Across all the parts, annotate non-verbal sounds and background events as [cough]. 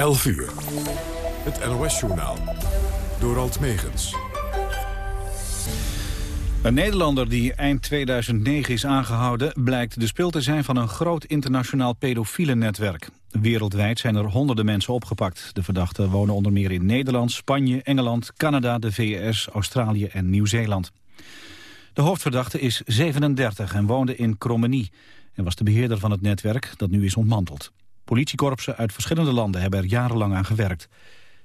11 uur. Het NOS-journaal. Door Alt Megens. Een Nederlander die eind 2009 is aangehouden... blijkt de speel te zijn van een groot internationaal pedofiele netwerk. Wereldwijd zijn er honderden mensen opgepakt. De verdachten wonen onder meer in Nederland, Spanje, Engeland... Canada, de VS, Australië en Nieuw-Zeeland. De hoofdverdachte is 37 en woonde in Krommenie... en was de beheerder van het netwerk dat nu is ontmanteld. Politiekorpsen uit verschillende landen hebben er jarenlang aan gewerkt.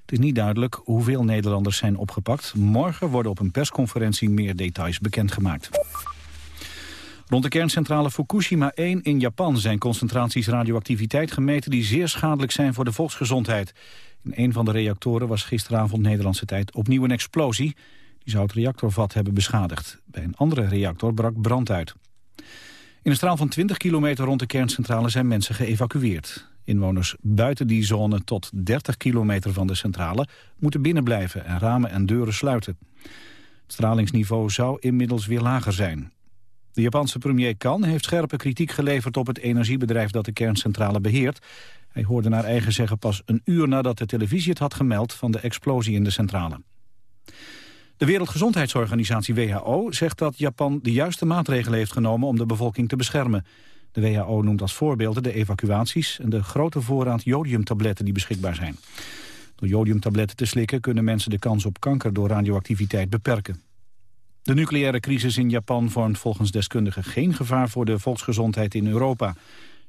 Het is niet duidelijk hoeveel Nederlanders zijn opgepakt. Morgen worden op een persconferentie meer details bekendgemaakt. Rond de kerncentrale Fukushima 1 in Japan zijn concentraties radioactiviteit gemeten die zeer schadelijk zijn voor de volksgezondheid. In een van de reactoren was gisteravond Nederlandse tijd opnieuw een explosie. Die zou het reactorvat hebben beschadigd. Bij een andere reactor brak brand uit. In een straal van 20 kilometer rond de kerncentrale zijn mensen geëvacueerd. Inwoners buiten die zone tot 30 kilometer van de centrale moeten binnenblijven en ramen en deuren sluiten. Het stralingsniveau zou inmiddels weer lager zijn. De Japanse premier Kan heeft scherpe kritiek geleverd op het energiebedrijf dat de kerncentrale beheert. Hij hoorde naar eigen zeggen pas een uur nadat de televisie het had gemeld van de explosie in de centrale. De Wereldgezondheidsorganisatie WHO zegt dat Japan de juiste maatregelen heeft genomen om de bevolking te beschermen. De WHO noemt als voorbeelden de evacuaties en de grote voorraad jodiumtabletten die beschikbaar zijn. Door jodiumtabletten te slikken kunnen mensen de kans op kanker door radioactiviteit beperken. De nucleaire crisis in Japan vormt volgens deskundigen geen gevaar voor de volksgezondheid in Europa. Er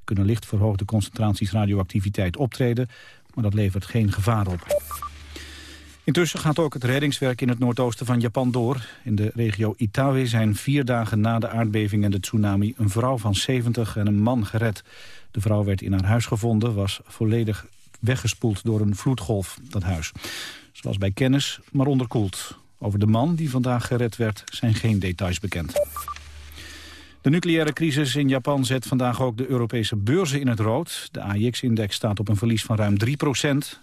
kunnen licht verhoogde concentraties radioactiviteit optreden, maar dat levert geen gevaar op. Intussen gaat ook het reddingswerk in het noordoosten van Japan door. In de regio Itawe zijn vier dagen na de aardbeving en de tsunami... een vrouw van 70 en een man gered. De vrouw werd in haar huis gevonden, was volledig weggespoeld door een vloedgolf, dat huis. Was bij kennis, maar onderkoeld. Over de man die vandaag gered werd zijn geen details bekend. De nucleaire crisis in Japan zet vandaag ook de Europese beurzen in het rood. De AIX-index staat op een verlies van ruim 3%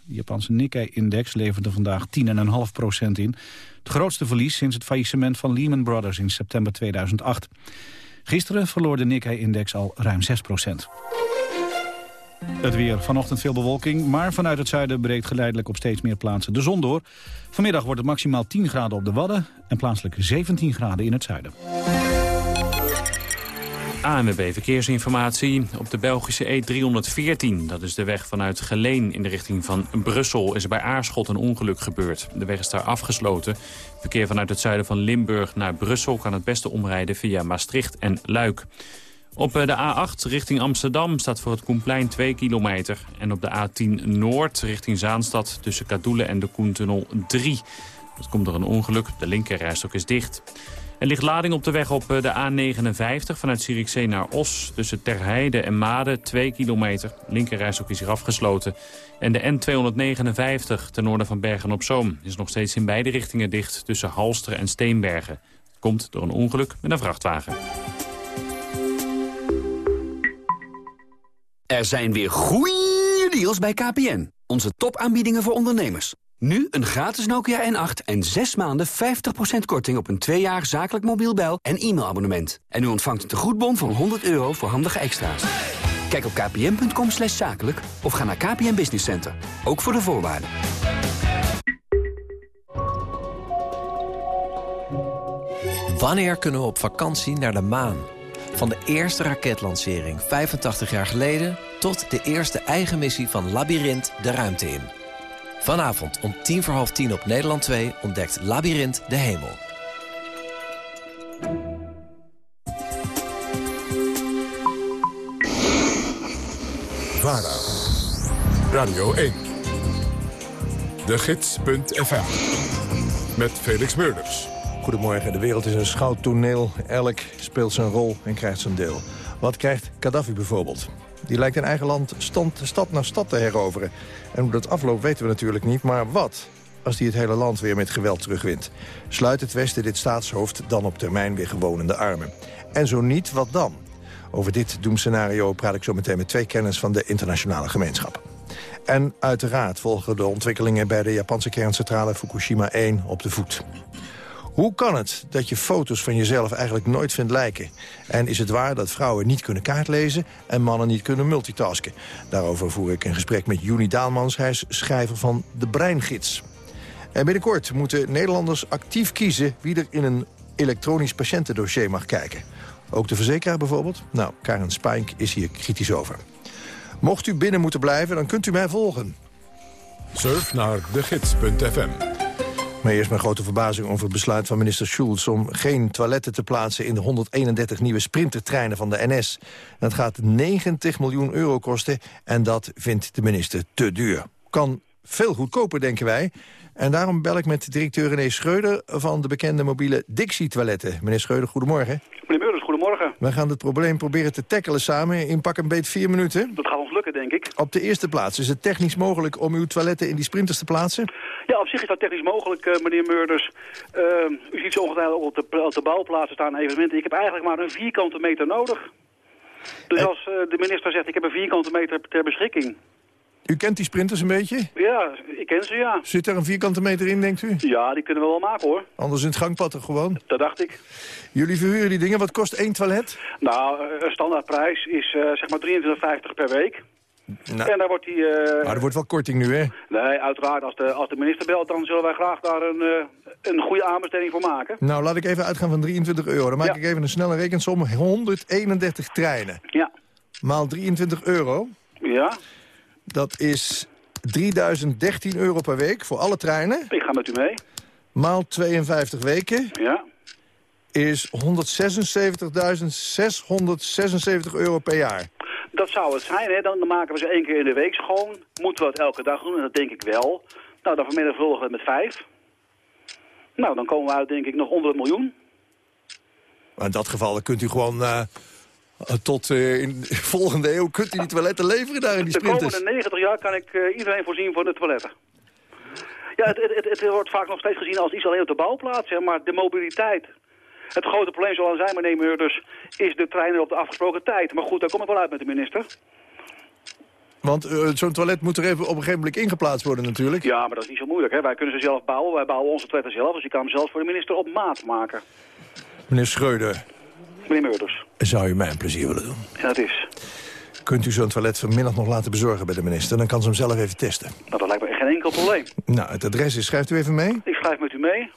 De Japanse Nikkei-index leverde vandaag 10,5% in. Het grootste verlies sinds het faillissement van Lehman Brothers in september 2008. Gisteren verloor de Nikkei-index al ruim 6% het weer. Vanochtend veel bewolking, maar vanuit het zuiden breekt geleidelijk op steeds meer plaatsen de zon door. Vanmiddag wordt het maximaal 10 graden op de Wadden en plaatselijk 17 graden in het zuiden. ANWB Verkeersinformatie. Op de Belgische E314, dat is de weg vanuit Geleen in de richting van Brussel... is er bij Aarschot een ongeluk gebeurd. De weg is daar afgesloten. Verkeer vanuit het zuiden van Limburg naar Brussel... kan het beste omrijden via Maastricht en Luik. Op eh, de A8 richting Amsterdam staat voor het Koenplein 2 kilometer. En op de A10 Noord richting Zaanstad tussen Kadoelen en de Koentunnel 3. Dat komt door een ongeluk. De linkerrijstok is dicht. Er ligt lading op de weg op eh, de A59 vanuit Zierikzee naar Os. Tussen Terheide en Made 2 kilometer. Linkerrijstok is hier afgesloten. En de N259 ten noorden van Bergen-op-Zoom is nog steeds in beide richtingen dicht tussen Halsteren en Steenbergen. Komt door een ongeluk met een vrachtwagen. Er zijn weer goeie deals bij KPN. Onze topaanbiedingen voor ondernemers. Nu een gratis Nokia N8 en 6 maanden 50% korting op een 2 jaar zakelijk mobiel bel- en e-mailabonnement. En u ontvangt een tegoedbon van 100 euro voor handige extra's. Kijk op kpn.com slash zakelijk of ga naar KPN Business Center. Ook voor de voorwaarden. Wanneer kunnen we op vakantie naar de maan? Van de eerste raketlancering 85 jaar geleden... tot de eerste eigen missie van Labyrinth de ruimte in... Vanavond om tien voor half tien op Nederland 2 ontdekt Labyrinth de hemel. VARA, Radio 1, de gids.fm, met Felix Meurders. Goedemorgen, de wereld is een schouwtoneel. Elk speelt zijn rol en krijgt zijn deel. Wat krijgt Gaddafi bijvoorbeeld? Die lijkt in eigen land stand, stad naar stad te heroveren. En hoe dat afloopt weten we natuurlijk niet, maar wat als hij het hele land weer met geweld terugwint? Sluit het Westen dit staatshoofd dan op termijn weer gewoon in de armen? En zo niet, wat dan? Over dit doemscenario praat ik zo meteen met twee kennis van de internationale gemeenschap. En uiteraard volgen de ontwikkelingen bij de Japanse kerncentrale Fukushima 1 op de voet. Hoe kan het dat je foto's van jezelf eigenlijk nooit vindt lijken? En is het waar dat vrouwen niet kunnen kaartlezen en mannen niet kunnen multitasken? Daarover voer ik een gesprek met Juni Daalmans. Hij is schrijver van De Breingids. En binnenkort moeten Nederlanders actief kiezen... wie er in een elektronisch patiëntendossier mag kijken. Ook de verzekeraar bijvoorbeeld? Nou, Karen Spijnk is hier kritisch over. Mocht u binnen moeten blijven, dan kunt u mij volgen. Surf naar degids.fm. Maar eerst mijn grote verbazing over het besluit van minister Schulz... om geen toiletten te plaatsen in de 131 nieuwe sprintertreinen van de NS. Dat gaat 90 miljoen euro kosten en dat vindt de minister te duur. Kan veel goedkoper, denken wij. En daarom bel ik met directeur René Schreuder van de bekende mobiele Dixie-toiletten. Meneer Schreuder, goedemorgen. Meneer Meurders, goedemorgen. We gaan het probleem proberen te tackelen samen in pak een beet vier minuten. Dat gaat ons lukken, denk ik. Op de eerste plaats, is het technisch mogelijk om uw toiletten in die sprinters te plaatsen? Ja, op zich is dat technisch mogelijk, uh, meneer Meurders. Uh, u ziet zo ongetwijfeld op de, op de bouwplaatsen staan evenementen. Ik heb eigenlijk maar een vierkante meter nodig. Dus als uh, de minister zegt, ik heb een vierkante meter ter beschikking... U kent die sprinters een beetje? Ja, ik ken ze, ja. Zit er een vierkante meter in, denkt u? Ja, die kunnen we wel maken, hoor. Anders in het gangpad er gewoon? Dat dacht ik. Jullie verhuren die dingen. Wat kost één toilet? Nou, een standaardprijs is uh, zeg maar 23,50 per week. Nou, en daar wordt die... Uh... Maar er wordt wel korting nu, hè? Nee, uiteraard. Als de, als de minister belt, dan zullen wij graag daar een, uh, een goede aanbesteding voor maken. Nou, laat ik even uitgaan van 23 euro. Dan maak Ja. ik even een snelle rekensom. 131 treinen. Ja. Maal 23 euro. Ja, Dat is 3013 euro per week voor alle treinen. ik ga met u mee. Maal 52 weken Ja. is 176.676 euro per jaar. Dat zou het zijn, hè. Dan maken we ze één keer in de week schoon. Moeten we het elke dag doen, en dat denk ik wel. Nou, dan vermenigvuldigen we het met vijf. Nou, dan komen we uit, denk ik, nog onder het miljoen. Maar in dat geval dan kunt u gewoon eh, tot eh, in de [laughs] volgende eeuw kunt u die toiletten leveren daar in die De sprinters. komende 90 jaar kan ik eh, iedereen voorzien van de toiletten. Ja, het, het, het, het wordt vaak nog steeds gezien als iets alleen op de bouwplaats, hè, maar de mobiliteit. Het grote probleem zal dan zijn, meneer Meurders, is de treinen op de afgesproken tijd. Maar goed, daar kom ik wel uit met de minister. Want eh, zo'n toilet moet er even op een gegeven moment ingeplaatst worden natuurlijk. Ja, maar dat is niet zo moeilijk. Hè. Wij kunnen ze zelf bouwen. Wij bouwen onze toiletten zelf. Dus je kan hem zelfs voor de minister op maat maken. Meneer Schreuder, Meneer Meurders. zou u mij een plezier willen doen? Ja, dat is. Kunt u zo'n toilet vanmiddag nog laten bezorgen bij de minister? Dan kan ze hem zelf even testen. Nou, dat lijkt me geen enkel probleem. Nou, het adres is, schrijft u even mee. Ik schrijf met u mee.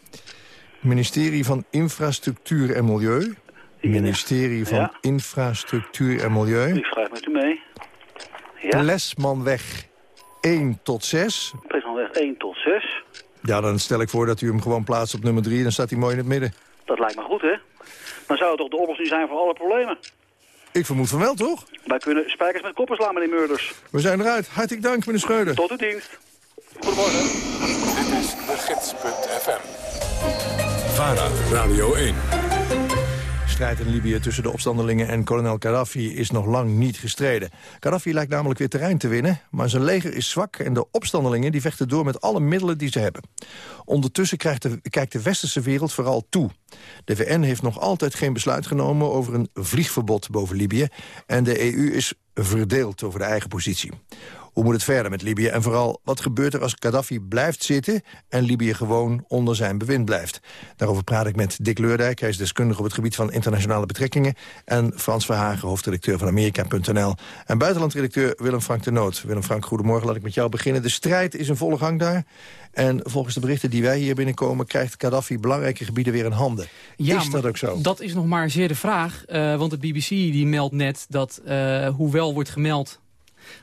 Ministerie van Infrastructuur en Milieu. Ministerie van Ja. Infrastructuur en Milieu. Ik schrijf met u mee. Ja, Lesmanweg 1 tot 6. Presenweg 1 tot 6. Ja, dan stel ik voor dat u hem gewoon plaatst op nummer 3. Dan staat hij mooi in het midden. Dat lijkt me goed, hè? Dan zou het toch de oplossing zijn voor alle problemen. Ik vermoed van wel, toch? Wij kunnen spijkers met koppen slaan, meneer Meurders. We zijn eruit. Hartelijk dank, meneer Schreuder. Tot uw dienst. Goedemorgen. Dit is degids.fm. Radio 1. strijd in Libië tussen de opstandelingen en kolonel Gaddafi is nog lang niet gestreden. Gaddafi lijkt namelijk weer terrein te winnen, maar zijn leger is zwak... en de opstandelingen die vechten door met alle middelen die ze hebben. Ondertussen de, kijkt de westerse wereld vooral toe. De VN heeft nog altijd geen besluit genomen over een vliegverbod boven Libië... en de EU is verdeeld over de eigen positie. Hoe moet het verder met Libië? En vooral, wat gebeurt er als Gaddafi blijft zitten... en Libië gewoon onder zijn bewind blijft? Daarover praat ik met Dick Leurdijk. Hij is deskundige op het gebied van internationale betrekkingen... en Frans Verhagen, hoofdredacteur van Amerika.nl. En buitenlandredacteur Willem Frank de Noot. Willem Frank, goedemorgen. Laat ik met jou beginnen. De strijd is in volle gang daar. En volgens de berichten die wij hier binnenkomen... krijgt Gaddafi belangrijke gebieden weer in handen. is dat ook zo? Dat is nog maar zeer de vraag. eh, want de BBC die meldt net dat, eh, hoewel wordt gemeld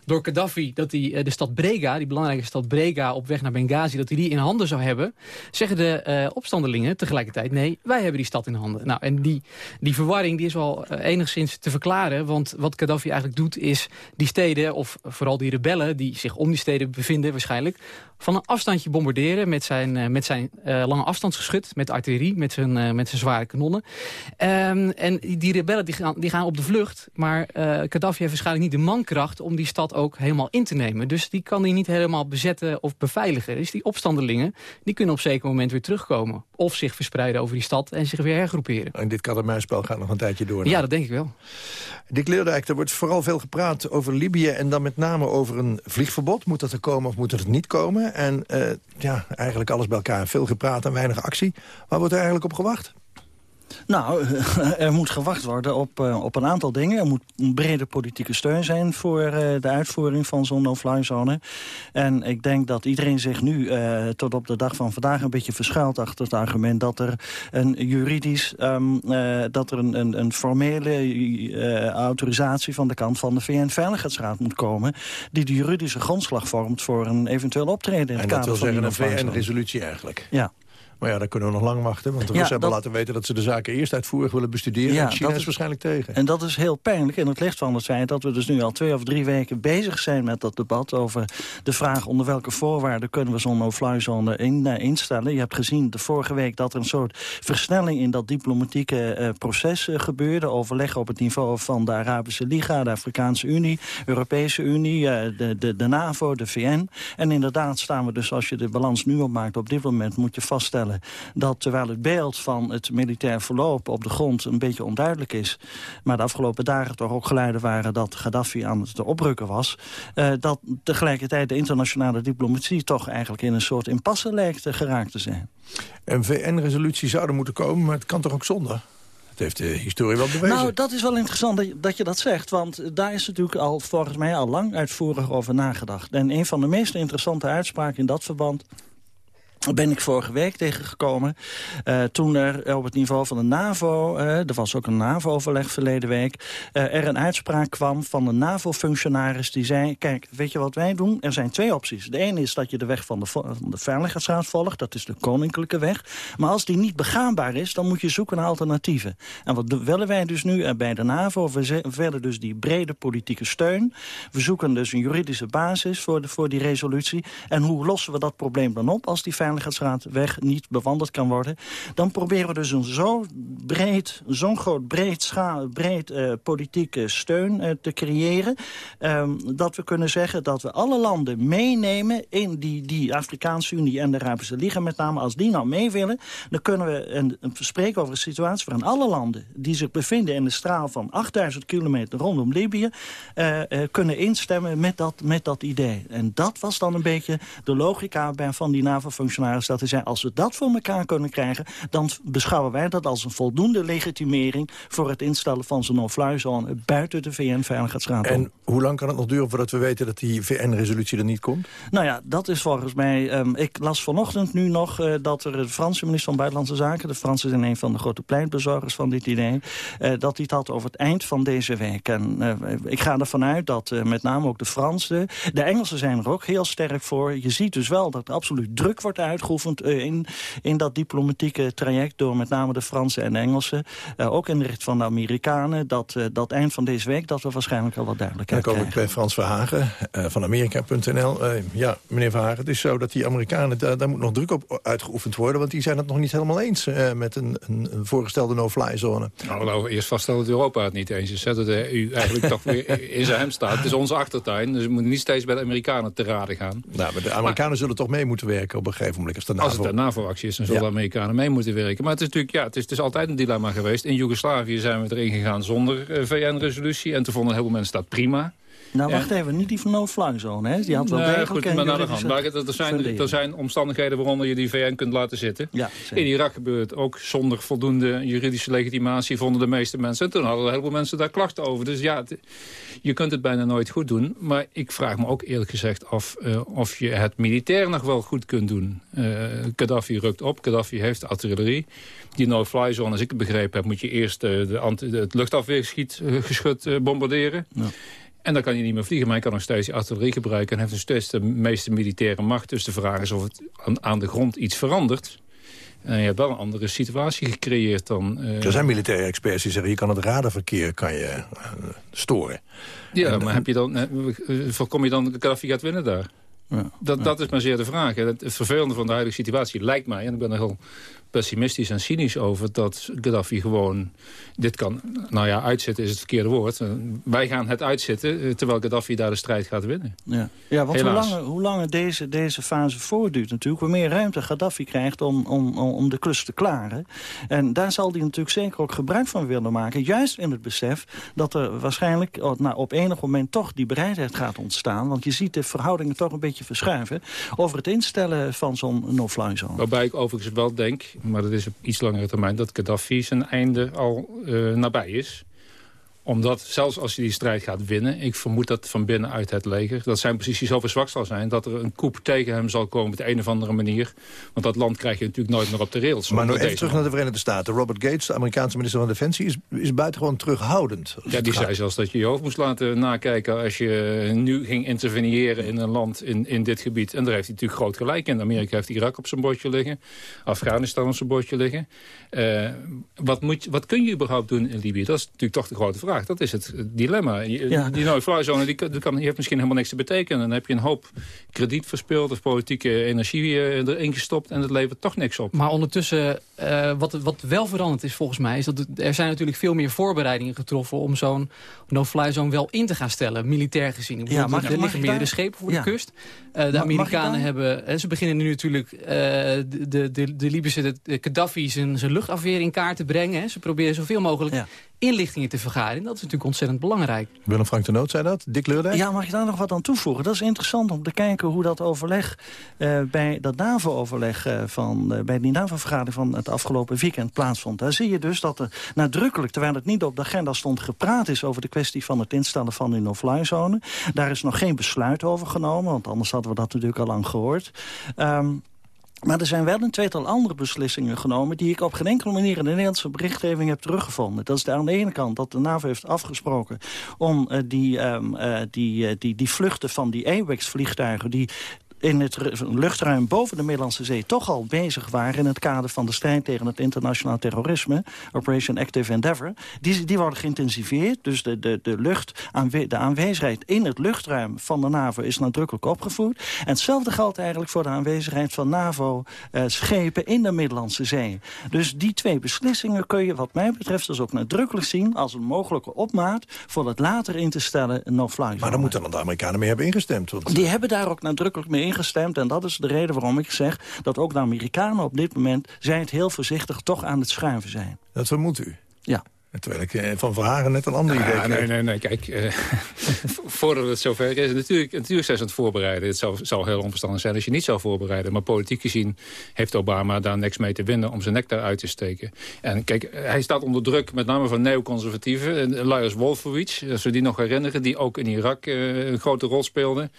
door Gaddafi... dat hij eh, de stad Brega, die belangrijke stad Brega... op weg naar Benghazi, dat hij die in handen zou hebben... zeggen de eh, opstandelingen tegelijkertijd... nee, wij hebben die stad in handen. Nou, en die, die verwarring die is wel eh, enigszins te verklaren... want wat Gaddafi eigenlijk doet is die steden... of vooral die rebellen die zich om die steden bevinden waarschijnlijk... van een afstandje bombarderen met zijn, eh, met zijn eh, lange afstandsgeschut... met artillerie, met zijn, eh, met zijn zware kanonnen. Ehm, en die rebellen die gaan, die gaan op de vlucht... maar eh Gaddafi heeft waarschijnlijk niet de mankracht om die stad ook helemaal in te nemen. Dus die kan hij niet helemaal bezetten of beveiligen. Dus die opstandelingen die kunnen op zeker moment weer terugkomen. Of zich verspreiden over die stad en zich weer hergroeperen. En dit kat-en-muisspel gaat nog een tijdje door. Ja, dat denk ik wel. Dick Leerdijk, er wordt vooral veel gepraat over Libië... en dan met name over een vliegverbod. Moet dat er komen of moet het niet komen? En uh, ja, eigenlijk alles bij elkaar. Veel gepraat en weinig actie. Waar wordt er eigenlijk op gewacht? Nou, [laughs] er moet gewacht worden op, uh, op een aantal dingen. Er moet een brede politieke steun zijn voor uh, de uitvoering van zo'n no-fly zone. En ik denk dat iedereen zich nu uh, tot op de dag van vandaag een beetje verschuilt achter het argument dat er een juridisch, um, dat er een, een, een formele autorisatie van de kant van de VN-veiligheidsraad moet komen, die de juridische grondslag vormt voor een eventueel optreden in het en kader van En dat wil zeggen een VN-resolutie eigenlijk? Ja. Maar ja, dan kunnen we nog lang wachten. Want de Russen hebben laten weten dat ze de zaken eerst uitvoerig willen bestuderen. Ja, en China is, is, waarschijnlijk tegen. En dat is heel pijnlijk in het licht van het feit dat we dus nu al twee of drie weken bezig zijn met dat debat over de vraag onder welke voorwaarden kunnen we zo'n no-fly zone in, uh, instellen. Je hebt gezien de vorige week dat er een soort versnelling in dat diplomatieke uh, proces uh, gebeurde. Overleg op het niveau van de Arabische Liga, de Afrikaanse Unie, Europese Unie, de, de, de NAVO, de VN. En inderdaad staan we dus, als je de balans nu opmaakt op dit moment, moet je vaststellen dat terwijl het beeld van het militair verloop op de grond een beetje onduidelijk is, maar de afgelopen dagen toch ook geluiden waren dat Gaddafi aan het oprukken was, uh, dat tegelijkertijd de internationale diplomatie toch eigenlijk in een soort impasse lijkt geraakt te zijn. Een VN-resolutie zou er moeten komen, maar het kan toch ook zonder? Dat heeft de historie wel bewezen. Nou, dat is wel interessant dat je, dat je, dat zegt. Want daar is natuurlijk al volgens mij al lang uitvoerig over nagedacht. En een van de meest interessante uitspraken in dat verband ben ik vorige week tegengekomen. Uh, toen er op het niveau van de NAVO, uh, er was ook een NAVO-overleg verleden week... Er een uitspraak kwam van een NAVO-functionaris die zei... kijk, weet je wat wij doen? Er zijn twee opties. De ene is dat je de weg van de, van de Veiligheidsraad volgt. Dat is de koninklijke weg. Maar als die niet begaanbaar is, dan moet je zoeken naar alternatieven. En wat willen wij dus nu bij de NAVO? We willen dus die brede politieke steun. We zoeken dus een juridische basis voor, de, voor die resolutie. En hoe lossen we dat probleem dan op als die weg niet bewandeld kan worden... dan proberen we dus een zo breed, zo'n groot breed, scha breed uh, politieke steun uh, te creëren... Um, dat we kunnen zeggen dat we alle landen meenemen... in die, die Afrikaanse Unie en de Arabische Liga met name. Als die nou mee willen, dan kunnen we een, een spreken over een situatie... waarin alle landen die zich bevinden in de straal van 8000 kilometer rondom Libië... Uh, kunnen instemmen met dat, met dat idee. En dat was dan een beetje de logica van die NAVO-functionaris dat hij zei, als we dat voor elkaar kunnen krijgen... dan beschouwen wij dat als een voldoende legitimering... voor het instellen van zo'n no-fly zone buiten de VN-veiligheidsraad. En hoe lang kan het nog duren voordat we weten dat die VN-resolutie er niet komt? Nou ja, dat is volgens mij... Um, ik las vanochtend nu nog uh, dat er de Franse minister van Buitenlandse Zaken... de Fransen zijn een van de grote pleitbezorgers van dit idee... Uh, dat hij het had over het eind van deze week. En uh, ik ga ervan uit dat met name ook de Fransen... de Engelsen zijn er ook heel sterk voor. Je ziet dus wel dat er absoluut druk wordt uitgeoefend... in, in dat diplomatieke traject... door met name de Fransen en de Engelsen. ook in de richting van de Amerikanen. Dat, dat eind van deze week dat we waarschijnlijk al wat duidelijkheid dan kom ik bij Frans Verhagen uh, van Amerika.nl. Uh, ja, meneer Verhagen, het is zo dat die Amerikanen... Daar, daar moet nog druk op uitgeoefend worden... want die zijn het nog niet helemaal eens uh, met een, een, een, voorgestelde no-fly zone. Nou, nou, eerst vaststellen dat Europa het niet eens is. Hè, dat de EU eigenlijk toch weer in zijn hem staat. Het is onze achtertuin, dus we moeten niet steeds bij de Amerikanen te raden gaan. Nou, maar de Amerikanen maar, zullen toch mee moeten werken op een gegeven Als, de NAVO... als het een NAVO-actie is, dan zullen ja. de Amerikanen mee moeten werken. Maar het is natuurlijk ja, het is, het is altijd een dilemma geweest. In Joegoslavië zijn we erin gegaan zonder VN-resolutie. En toen vonden heel veel mensen dat prima. Nou, wacht even, niet die van no-fly zone, hè? Die had wel nee, goed, maar naar de hand. Maar er, zijn, er zijn omstandigheden waaronder je die VN kunt laten zitten. Ja, in Irak gebeurt ook zonder voldoende juridische legitimatie... vonden de meeste mensen. En toen hadden een heleboel mensen daar klachten over. Dus ja, het, je kunt het bijna nooit goed doen. Maar ik vraag me ook eerlijk gezegd af uh, of je het militair nog wel goed kunt doen. Uh, Gaddafi rukt op, Gaddafi heeft artillerie. Die no-fly zone, als ik het begrepen heb... moet je eerst uh, de anti, de, het luchtafweergeschut bombarderen... Ja. En dan kan hij niet meer vliegen, maar hij kan nog steeds die artillerie gebruiken... en heeft nog steeds de meeste militaire macht. Dus de vraag is of het aan, aan de grond iets verandert. En je hebt wel een andere situatie gecreëerd dan... Uh... Er zijn militaire experts die zeggen... je kan het radarverkeer kan je, uh, storen. Ja, en, maar heb je dan, uh, voorkom je dan Gaddafi gaat winnen daar? Ja, dat, ja. dat is maar zeer de vraag. Het vervelende van de huidige situatie lijkt mij... en ik ben er heel pessimistisch en cynisch over... dat Gaddafi gewoon dit kan... Nou ja, uitzitten is het verkeerde woord. Wij gaan het uitzitten, terwijl Gaddafi daar de strijd gaat winnen. Ja, ja want hoe langer, hoe langer deze, deze fase voortduurt natuurlijk... hoe meer ruimte Gaddafi krijgt om, om, om de klus te klaren. En daar zal hij natuurlijk zeker ook gebruik van willen maken. Juist in het besef dat er waarschijnlijk nou, op enig moment toch die bereidheid gaat ontstaan. Want je ziet de verhoudingen toch een beetje verschuiven... over het instellen van zo'n no-fly zone. Waarbij ik overigens wel denk, maar dat is op iets langere termijn... dat Gaddafi zijn einde al uh, nabij is omdat, zelfs als hij die strijd gaat winnen... ik vermoed dat van binnenuit het leger... dat zijn positie zo verzwakt zal zijn... dat er een coup tegen hem zal komen op de een of andere manier. Want dat land krijg je natuurlijk nooit meer op de rails. Maar nog even terug naar de Verenigde Staten. Robert Gates, de Amerikaanse minister van Defensie... is, is buitengewoon terughoudend. Ja, die zei zelfs dat je je hoofd moest laten nakijken... als je nu ging interveneren in een land in, in dit gebied. En daar heeft hij natuurlijk groot gelijk in. Amerika heeft Irak op zijn bordje liggen. Afghanistan op zijn bordje liggen. Uh, wat, moet, wat kun je überhaupt doen in Libië? Dat is natuurlijk toch de grote vraag. Dat is het dilemma. Ja. Die no-fly die, die, kan, die heeft misschien helemaal niks te betekenen. Dan heb je een hoop krediet verspeeld of politieke energie eh, erin gestopt... en het levert toch niks op. Maar ondertussen, uh, wat, wat wel veranderd is volgens mij... is dat er zijn natuurlijk veel meer voorbereidingen getroffen... om zo'n no-fly zone wel in te gaan stellen, militair gezien. Ja, mag, er liggen meerdere schepen voor de kust. Uh, de Amerikanen hebben... ze beginnen nu natuurlijk de, de, de, de Libische de, Gaddafi zijn, zijn luchtafweer in kaart te brengen. Hè. Ze proberen zoveel mogelijk inlichtingen te vergaren. Dat is natuurlijk ontzettend belangrijk. Willem Frank de Noot zei dat. Dick Leurdijk? Ja, mag ik daar nog wat aan toevoegen? Dat is interessant om te kijken hoe dat overleg... Uh, bij dat NAVO-overleg uh, van... Uh, bij die NAVO-vergadering van het afgelopen weekend plaatsvond. Daar zie je dus dat er nadrukkelijk, terwijl het niet op de agenda stond... gepraat is over de kwestie van het instellen van die no-fly-zone. Daar is nog geen besluit over genomen, want anders hadden we dat natuurlijk al lang gehoord. Um, maar er zijn wel een tweetal andere beslissingen genomen... die ik op geen enkele manier in de Nederlandse berichtgeving heb teruggevonden. Dat is aan de ene kant dat de NAVO heeft afgesproken... om uh, die, um, uh, die, uh, die, die vluchten van die AWACS-vliegtuigen... die in het luchtruim boven de Middellandse Zee toch al bezig waren... in het kader van de strijd tegen het internationaal terrorisme... Operation Active Endeavour, die, die worden geïntensiveerd. Dus de, de, de, lucht, de aanwezigheid in het luchtruim van de NAVO is nadrukkelijk opgevoerd. En hetzelfde geldt eigenlijk voor de aanwezigheid van NAVO-schepen... in de Middellandse Zee. Dus die twee beslissingen kun je wat mij betreft dus ook nadrukkelijk zien... als een mogelijke opmaat voor het later in te stellen no-fly Maar dan moeten dan de Amerikanen mee hebben ingestemd. Want... Die hebben daar ook nadrukkelijk mee ingestemd ingestemd. En dat is de reden waarom ik zeg dat ook de Amerikanen op dit moment... zijn het heel voorzichtig toch aan het schuiven zijn. Dat vermoedt u? Ja. Terwijl ik eh, van Verhagen net een ander idee kreeg. Nee, nee, nee. Kijk, uh, [laughs] voordat het zover is... Natuurlijk, natuurlijk zijn ze aan het voorbereiden. Het zou, zou heel onverstandig zijn als je niet zou voorbereiden. Maar politiek gezien heeft Obama daar niks mee te winnen... om zijn nek daaruit te steken. En kijk, hij staat onder druk met name van neoconservatieven. Lars Wolfowitz, als we die nog herinneren... die ook in Irak uh, een grote rol speelde.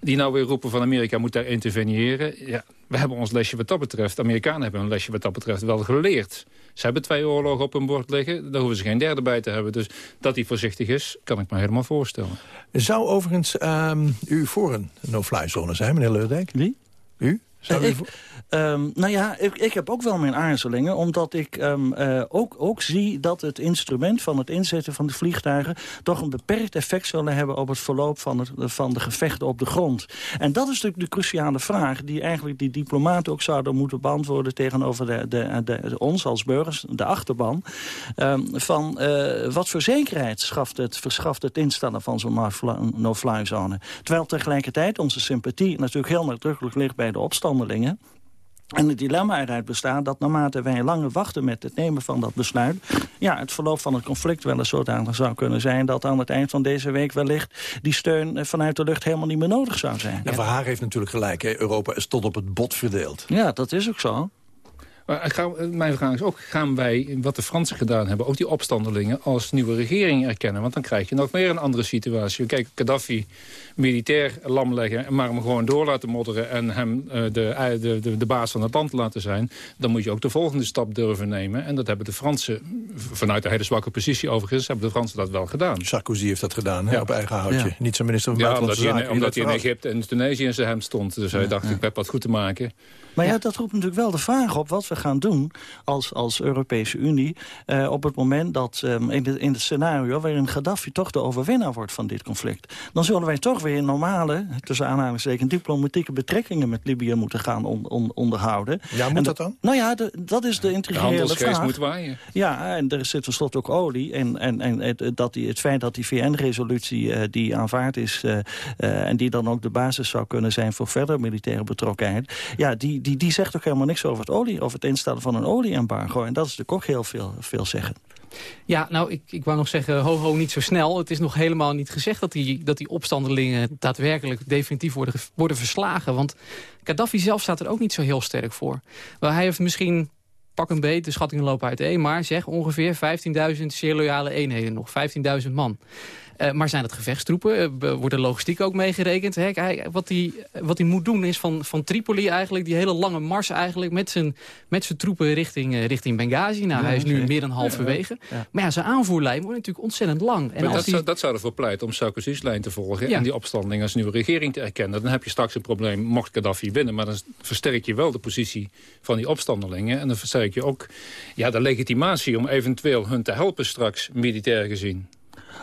Die nou weer roepen van Amerika moet daar interveneren. Ja, we hebben ons lesje wat dat betreft... de Amerikanen hebben een lesje wat dat betreft wel geleerd. Ze hebben twee oorlogen op hun bord liggen. Daar hoeven ze geen derde bij te hebben. Dus dat hij voorzichtig is, kan ik me helemaal voorstellen. Zou overigens um, u voor een no-fly zone zijn, meneer Leurdijk? Wie? U? Zou ik, Um, nou ja, ik, ik, heb ook wel mijn aarzelingen. Omdat ik um, uh, ook, ook zie dat het instrument van het inzetten van de vliegtuigen... toch een beperkt effect zullen hebben op het verloop van, van de gevechten op de grond. En dat is natuurlijk de cruciale vraag... die eigenlijk die diplomaten ook zouden moeten beantwoorden... tegenover de, de, ons als burgers, de achterban. Um, van uh, wat voor zekerheid schaft het, verschaft het instellen van zo'n no-fly zone. Terwijl tegelijkertijd onze sympathie natuurlijk heel nadrukkelijk ligt bij de opstandelingen... En het dilemma eruit bestaat dat naarmate wij langer wachten met het nemen van dat besluit... ja, het verloop van het conflict wel eens zodanig zou kunnen zijn... dat aan het eind van deze week wellicht die steun eh, vanuit de lucht helemaal niet meer nodig zou zijn. En Van Haar heeft natuurlijk gelijk. Hè? Europa is tot op het bot verdeeld. Ja, dat is ook zo. Maar mijn vraag is ook, gaan wij, wat de Fransen gedaan hebben... ook die opstandelingen als nieuwe regering erkennen? Want dan krijg je nog meer een andere situatie. Kijk, Gaddafi militair lam leggen... maar hem gewoon door laten modderen... en hem uh, de, de, de, baas van het land laten zijn... dan moet je ook de volgende stap durven nemen. En dat hebben de Fransen, vanuit de hele zwakke positie overigens... hebben de Fransen dat wel gedaan. Sarkozy heeft dat gedaan, hè, op eigen houtje. Niet zijn minister van Buitenlandse Zaken. Ja, omdat hij in Egypte en Tunesië in zijn hem stond. Dus hij dacht, ik heb wat goed te maken. Maar ja, dat roept natuurlijk wel de vraag op... wat moeten gaan doen als, als Europese Unie... Uh, op het moment dat um, in, de, in het scenario waarin Gaddafi toch de overwinnaar wordt van dit conflict... dan zullen wij toch weer normale, tussen aanhalingstekens, diplomatieke betrekkingen met Libië moeten gaan on, on, onderhouden. Ja, moet dat dan? Nou ja, de, dat is de intrigerende de vraag. moet waaien. Ja, en er zit tenslotte ook olie. En, en, en het, dat die, het feit dat die VN-resolutie uh, die aanvaard is... Uh, uh, en die dan ook de basis zou kunnen zijn voor verdere militaire betrokkenheid... ja, die, die, die zegt ook helemaal niks over het olie, over het instellen van een olieembargo. En dat is natuurlijk ook heel veel, veel zeggen. Ja, nou, ik, ik wou nog zeggen, ho, ho, niet zo snel. Het is nog helemaal niet gezegd dat die, dat die opstandelingen daadwerkelijk definitief worden, worden verslagen. Want Gaddafi zelf staat er ook niet zo heel sterk voor. Wel, hij heeft misschien pak een beet, de schattingen lopen uiteen... maar zeg ongeveer 15.000 zeer loyale eenheden nog, 15.000 man. Uh, maar zijn het gevechtstroepen? Uh, wordt de logistiek ook meegerekend? Wat hij wat moet doen is van, van Tripoli eigenlijk... die hele lange mars eigenlijk met zijn, met zijn troepen richting, uh, richting Benghazi. Nou, ja, hij is nu meer dan halverwege. Ja, ja. Maar ja, zijn aanvoerlijn wordt natuurlijk ontzettend lang. En dat, die... zou, dat zou ervoor pleiten om Sarkozy's lijn te volgen... en die opstanding als nieuwe regering te erkennen. Dan heb je straks een probleem, mocht Gaddafi winnen... maar dan versterk je wel de positie van die opstandelingen... en dan versterk je ook ja, de legitimatie om eventueel hun te helpen straks militair gezien.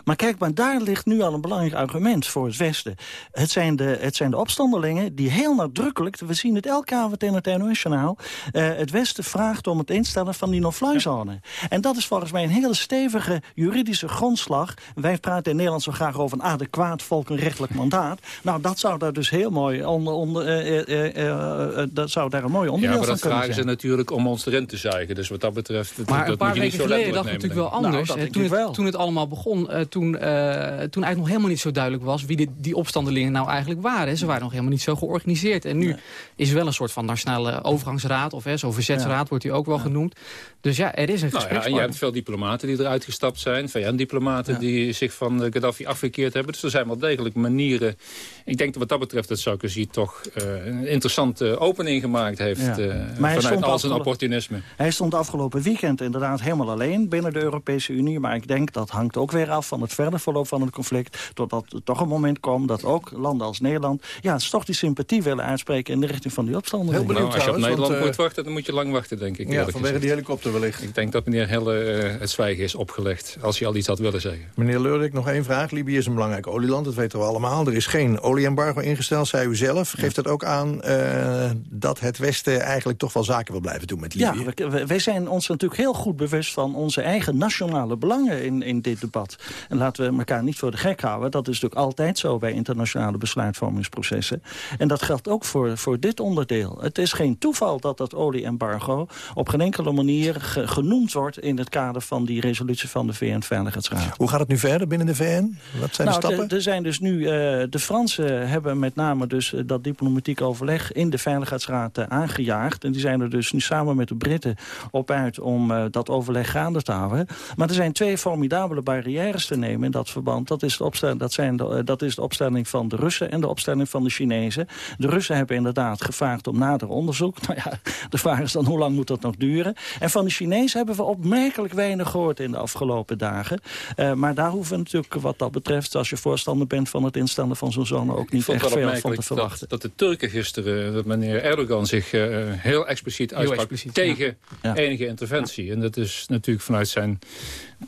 Maar kijk, maar daar ligt nu al een belangrijk argument voor het Westen. Het zijn de, het zijn de opstandelingen die heel nadrukkelijk... we zien het elke avond in het NOS-journaal... Uh, het Westen vraagt om het instellen van die no-fly-zone. Ja. En dat is volgens mij een hele stevige juridische grondslag. Wij praten in Nederland zo graag over een adequaat volkenrechtelijk mandaat. Nou, dat zou daar dus heel mooi onder... onder uh, uh, dat zou daar een mooi onderdeel van kunnen zijn. Ja, maar dat vragen ze natuurlijk om ons erin te zuigen. Dus wat dat betreft... Maar dat een paar weken geleden dacht het natuurlijk wel anders. Nou, toen, het, toen het allemaal begon toen, uh, toen eigenlijk nog helemaal niet zo duidelijk was... wie die, die opstandelingen nou eigenlijk waren. Ze waren nog helemaal niet zo georganiseerd. En nu nee. is er wel een soort van nationale overgangsraad... of zo'n verzetsraad ja. wordt hij ook wel ja. genoemd. Dus ja, er is een nou ja, En je hebt veel diplomaten die eruit gestapt zijn. VN-diplomaten ja. die zich van Gaddafi afgekeerd hebben. Dus er zijn wel degelijk manieren. Ik denk dat wat dat betreft dat Sarkozy toch uh, een interessante opening gemaakt heeft... Ja. Uh, vanuit al zijn opportunisme. Hij stond afgelopen weekend inderdaad helemaal alleen binnen de Europese Unie. Maar ik denk dat hangt ook weer af van het verder verloop van het conflict... totdat er toch een moment komt dat ook landen als Nederland... ja, toch die sympathie willen uitspreken in de richting van die opstanden. Heel benieuwd nou, Als je op Nederland want, moet wachten, dan moet je lang wachten, denk ik. Ja, vanwege gezegd. die helikopter wellicht. Ik denk dat meneer Helle uh, het zwijgen is opgelegd, als hij al iets had willen zeggen. Meneer Leurik, nog één vraag. Libië is een belangrijk olieland, dat weten we allemaal. Er is geen olieembargo ingesteld, zei u zelf. Geeft dat ook aan uh, dat het Westen eigenlijk toch wel zaken wil blijven doen met Libië? Ja, wij zijn ons natuurlijk heel goed bewust van onze eigen nationale belangen in, in dit debat. En laten we elkaar niet voor de gek houden. Dat is natuurlijk altijd zo bij internationale besluitvormingsprocessen. En dat geldt ook voor, voor dit onderdeel. Het is geen toeval dat dat olieembargo op geen enkele manier ge genoemd wordt... in het kader van die resolutie van de VN-veiligheidsraad. Hoe gaat het nu verder binnen de VN? Wat zijn nou, de stappen? Er zijn dus nu, uh, de Fransen hebben met name dus uh, dat diplomatiek overleg... in de Veiligheidsraad uh, aangejaagd. En die zijn er dus nu samen met de Britten op uit om dat overleg gaande te houden. Maar er zijn twee formidabele barrières te nemen in dat verband. Dat is, de opstelling, dat, zijn de, dat is de opstelling van de Russen en de opstelling van de Chinezen. De Russen hebben inderdaad gevraagd om nader onderzoek. [laughs] Nou ja, de vraag is dan hoe lang moet dat nog duren? En van de Chinezen hebben we opmerkelijk weinig gehoord in de afgelopen dagen. Uh, maar daar hoeven we natuurlijk wat dat betreft... als je voorstander bent van het instellen van zo'n zone... ook niet echt veel van te verwachten. Dat, dat de Turken gisteren, dat meneer Erdogan zich uh, heel expliciet uitsprak... tegen ja. enige interventie. En dat is natuurlijk vanuit zijn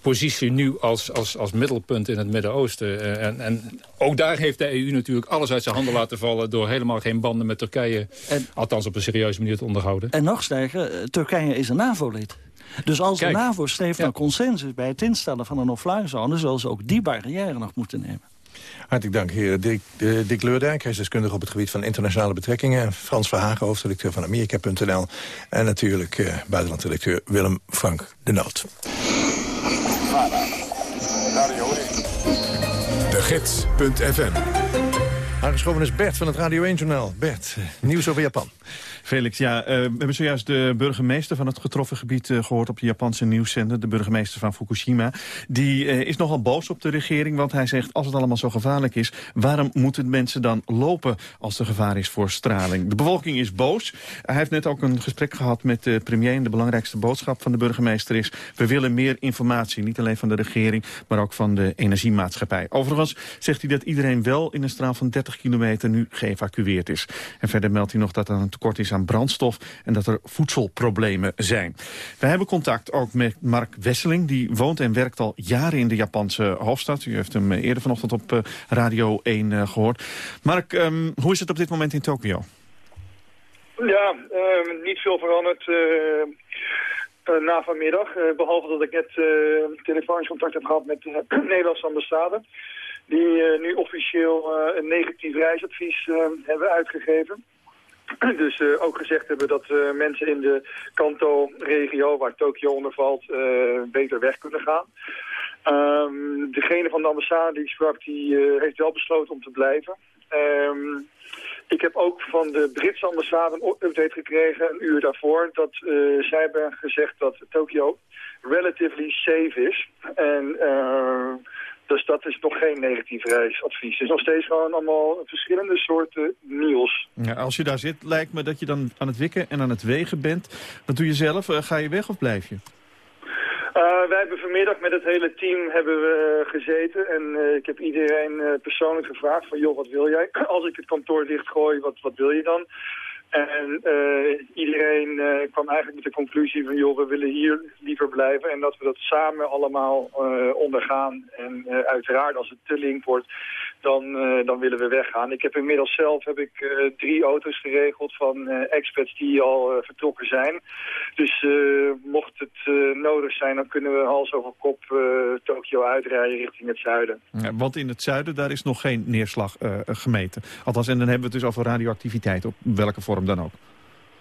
positie nu als, als, als middelpunt in het Midden-Oosten. En, en ook daar heeft de EU natuurlijk alles uit zijn handen laten vallen... door helemaal geen banden met Turkije, en, althans op een serieuze manier te onderhouden. En nog sterker, Turkije is een NAVO-lid. Dus als Kijk, de NAVO streeft naar consensus bij het instellen van een no-fly zone... zullen ze ook die barrière nog moeten nemen. Hartelijk dank, heer Dick, uh, Dick Leurdijk. Hij is deskundige op het gebied van internationale betrekkingen. Frans Verhagen, hoofdredacteur van Amerika.nl. En natuurlijk uh, buitenlandredacteur Willem Frank de Noot. Gids.fm Aangeschoven is Bert van het Radio 1-journaal. Bert, nieuws over Japan. Felix, ja, uh, we hebben zojuist de burgemeester van het getroffen gebied uh, gehoord op de Japanse nieuwszender. De burgemeester van Fukushima. Die uh, is nogal boos op de regering, want hij zegt als het allemaal zo gevaarlijk is, waarom moeten mensen dan lopen als er gevaar is voor straling? De bevolking is boos. Hij heeft net ook een gesprek gehad met de premier en de belangrijkste boodschap van de burgemeester is, we willen meer informatie, niet alleen van de regering, maar ook van de energiemaatschappij. Overigens zegt hij dat iedereen wel in een straal van 30 30 kilometer nu geëvacueerd is. En verder meldt hij nog dat er een tekort is aan brandstof en dat er voedselproblemen zijn. We hebben contact ook met Mark Wesseling. Die woont en werkt al jaren in de Japanse hoofdstad. U heeft hem eerder vanochtend op Radio 1 gehoord. Mark, ehm, hoe is het op dit moment in Tokio? Ja, ehm, niet veel veranderd uh, na vanmiddag. Uh, behalve dat ik net telefonisch contact heb gehad met de [clears throat] Nederlandse ambassade. Die nu officieel een negatief reisadvies hebben uitgegeven. [clears throat] Dus ook gezegd hebben dat mensen in de Kanto-regio, waar Tokio onder valt, beter weg kunnen gaan. Um, degene van de ambassade die sprak, die heeft wel besloten om te blijven. Um, ik heb ook van de Britse ambassade een update gekregen een uur daarvoor. Dat uh, zij hebben gezegd dat Tokio relatively safe is. En uh, dus dat is nog geen negatief reisadvies. Het is nog steeds gewoon allemaal verschillende soorten nieuws. Ja, als je daar zit, lijkt me dat je dan aan het wikken en aan het wegen bent. Wat doe je zelf? Uh, ga je weg of blijf je? Uh, wij hebben vanmiddag met het hele team hebben we uh, gezeten en ik heb iedereen persoonlijk gevraagd van joh, wat wil jij? [clears throat] Als ik het kantoor dichtgooi, wat, wat wil je dan? En iedereen kwam eigenlijk met de conclusie van joh, we willen hier liever blijven en dat we dat samen allemaal ondergaan. En uiteraard als het te link wordt, dan, uh, dan willen we weggaan. Ik heb inmiddels zelf heb ik, uh, drie auto's geregeld van uh, expats die al vertrokken zijn. Dus mocht het nodig zijn, dan kunnen we hals over kop Tokio uitrijden richting het zuiden. Ja, want in het zuiden, daar is nog geen neerslag gemeten. Althans, en dan hebben we het dus over radioactiviteit, op welke vorm dan ook.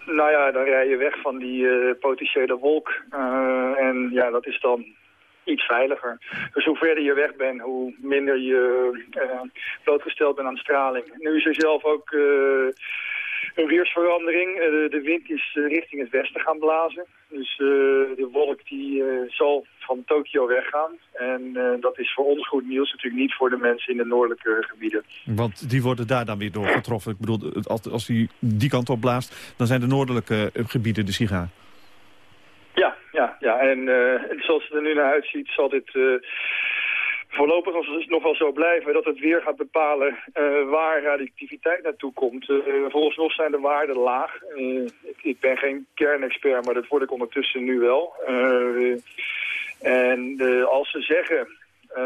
Nou ja, dan rij je weg van die potentiële wolk. en ja, dat is dan iets veiliger. Dus hoe verder je weg bent, hoe minder je uh, blootgesteld bent aan straling. Nu is er zelf ook uh, een weersverandering. Uh, de wind is richting het westen gaan blazen. Dus de wolk die zal van Tokio weggaan. En dat is voor ons goed nieuws, natuurlijk niet voor de mensen in de noordelijke gebieden. Want die worden daar dan weer door getroffen. Ik bedoel, als, als die die kant op blaast, dan zijn de noordelijke gebieden de sigaar. Ja. En uh, [laughs] zoals het er nu naar uitziet, zal dit uh, voorlopig nog wel zo blijven dat het weer gaat bepalen uh, waar radioactiviteit naartoe komt. volgens ons zijn de waarden laag. Ik, ik, ben geen kernexpert, maar dat word ik ondertussen nu wel. en als ze zeggen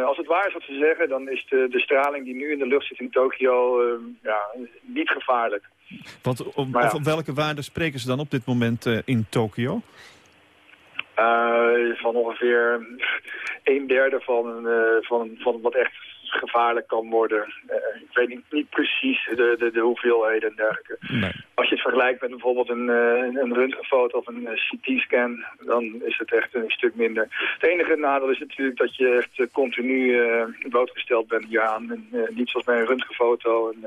als het waar is wat ze zeggen, dan is de, de, straling die nu in de lucht zit in Tokio ja, niet gevaarlijk. Want op, ja. op, welke waarden spreken ze dan op dit moment uh, in Tokio? Uh, van ongeveer een derde van, uh, van, van wat echt gevaarlijk kan worden. Uh, ik weet niet, niet precies de, de, de hoeveelheden en dergelijke. Nee. Als je het vergelijkt met bijvoorbeeld een, uh, een röntgenfoto of een CT-scan, dan is het echt een stuk minder. Het enige nadeel is natuurlijk dat je echt continu blootgesteld bent hieraan. En niet zoals bij een röntgenfoto, een,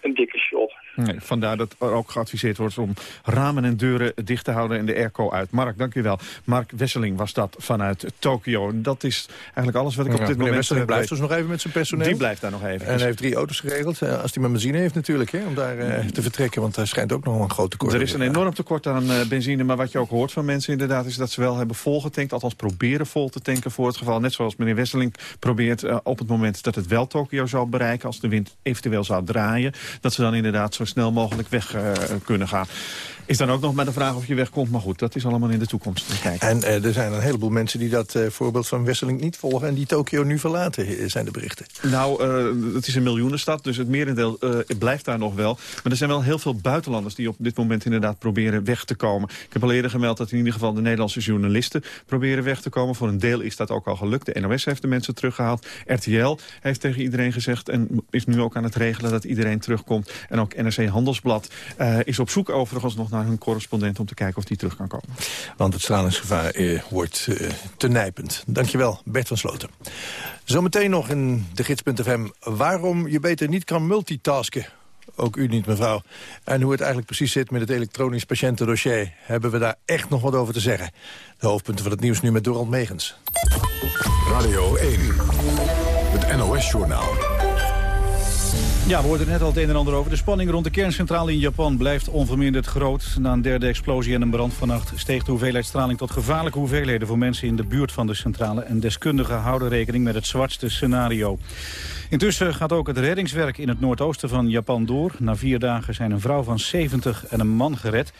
een dikke shot. Nee, vandaar dat er ook geadviseerd wordt om ramen en deuren dicht te houden en de airco uit. Mark, dank u wel. Mark Wesseling was dat vanuit Tokio. Dat is eigenlijk alles wat ik ja, op dit moment... Wesseling blijft dus nog even met zijn personeel. Die blijft daar nog even. En hij heeft drie auto's geregeld. Als hij maar benzine heeft natuurlijk, hè, om daar uh, te vertrekken. Want daar schijnt ook nog een groot tekort. Er is een enorm tekort aan uh, benzine. Maar wat je ook hoort van mensen inderdaad... is dat ze wel hebben volgetankt. Althans proberen vol te tanken voor het geval. Net zoals meneer Wesseling probeert uh, op het moment dat het wel Tokio zou bereiken... als de wind eventueel zou draaien... dat ze dan inderdaad zo snel mogelijk weg kunnen gaan. Is dan ook nog maar de vraag of je wegkomt. Maar goed, dat is allemaal in de toekomst. En uh, er zijn een heleboel mensen die dat uh, voorbeeld van Wesseling niet volgen... en die Tokio nu verlaten, zijn de berichten. Nou, uh, het is een miljoenenstad, dus het merendeel blijft daar nog wel. Maar er zijn wel heel veel buitenlanders die op dit moment inderdaad proberen weg te komen. Ik heb al eerder gemeld dat in ieder geval de Nederlandse journalisten proberen weg te komen. Voor een deel is dat ook al gelukt. De NOS heeft de mensen teruggehaald. RTL heeft tegen iedereen gezegd en is nu ook aan het regelen dat iedereen terugkomt. En ook NRC Handelsblad is op zoek overigens nog naar hun correspondent... om te kijken of die terug kan komen. Want het stralingsgevaar eh, wordt eh, te nijpend. Dankjewel, Bert van Sloten. Zometeen nog in de gids.fm waarom je beter niet kan multitasken. Ook u niet, mevrouw. En hoe het eigenlijk precies zit met het elektronisch patiëntendossier... hebben we daar echt nog wat over te zeggen. De hoofdpunten van het nieuws nu met Dorald Megens. Radio 1, het NOS-journaal. Ja, we hoorden net al het een en ander over. De spanning rond de kerncentrale in Japan blijft onverminderd groot. Na een derde explosie en een brand vannacht steeg de hoeveelheid straling tot gevaarlijke hoeveelheden voor mensen in de buurt van de centrale. En deskundigen houden rekening met het zwartste scenario. Intussen gaat ook het reddingswerk in het noordoosten van Japan door. Na vier dagen zijn een vrouw van 70 en een man gered.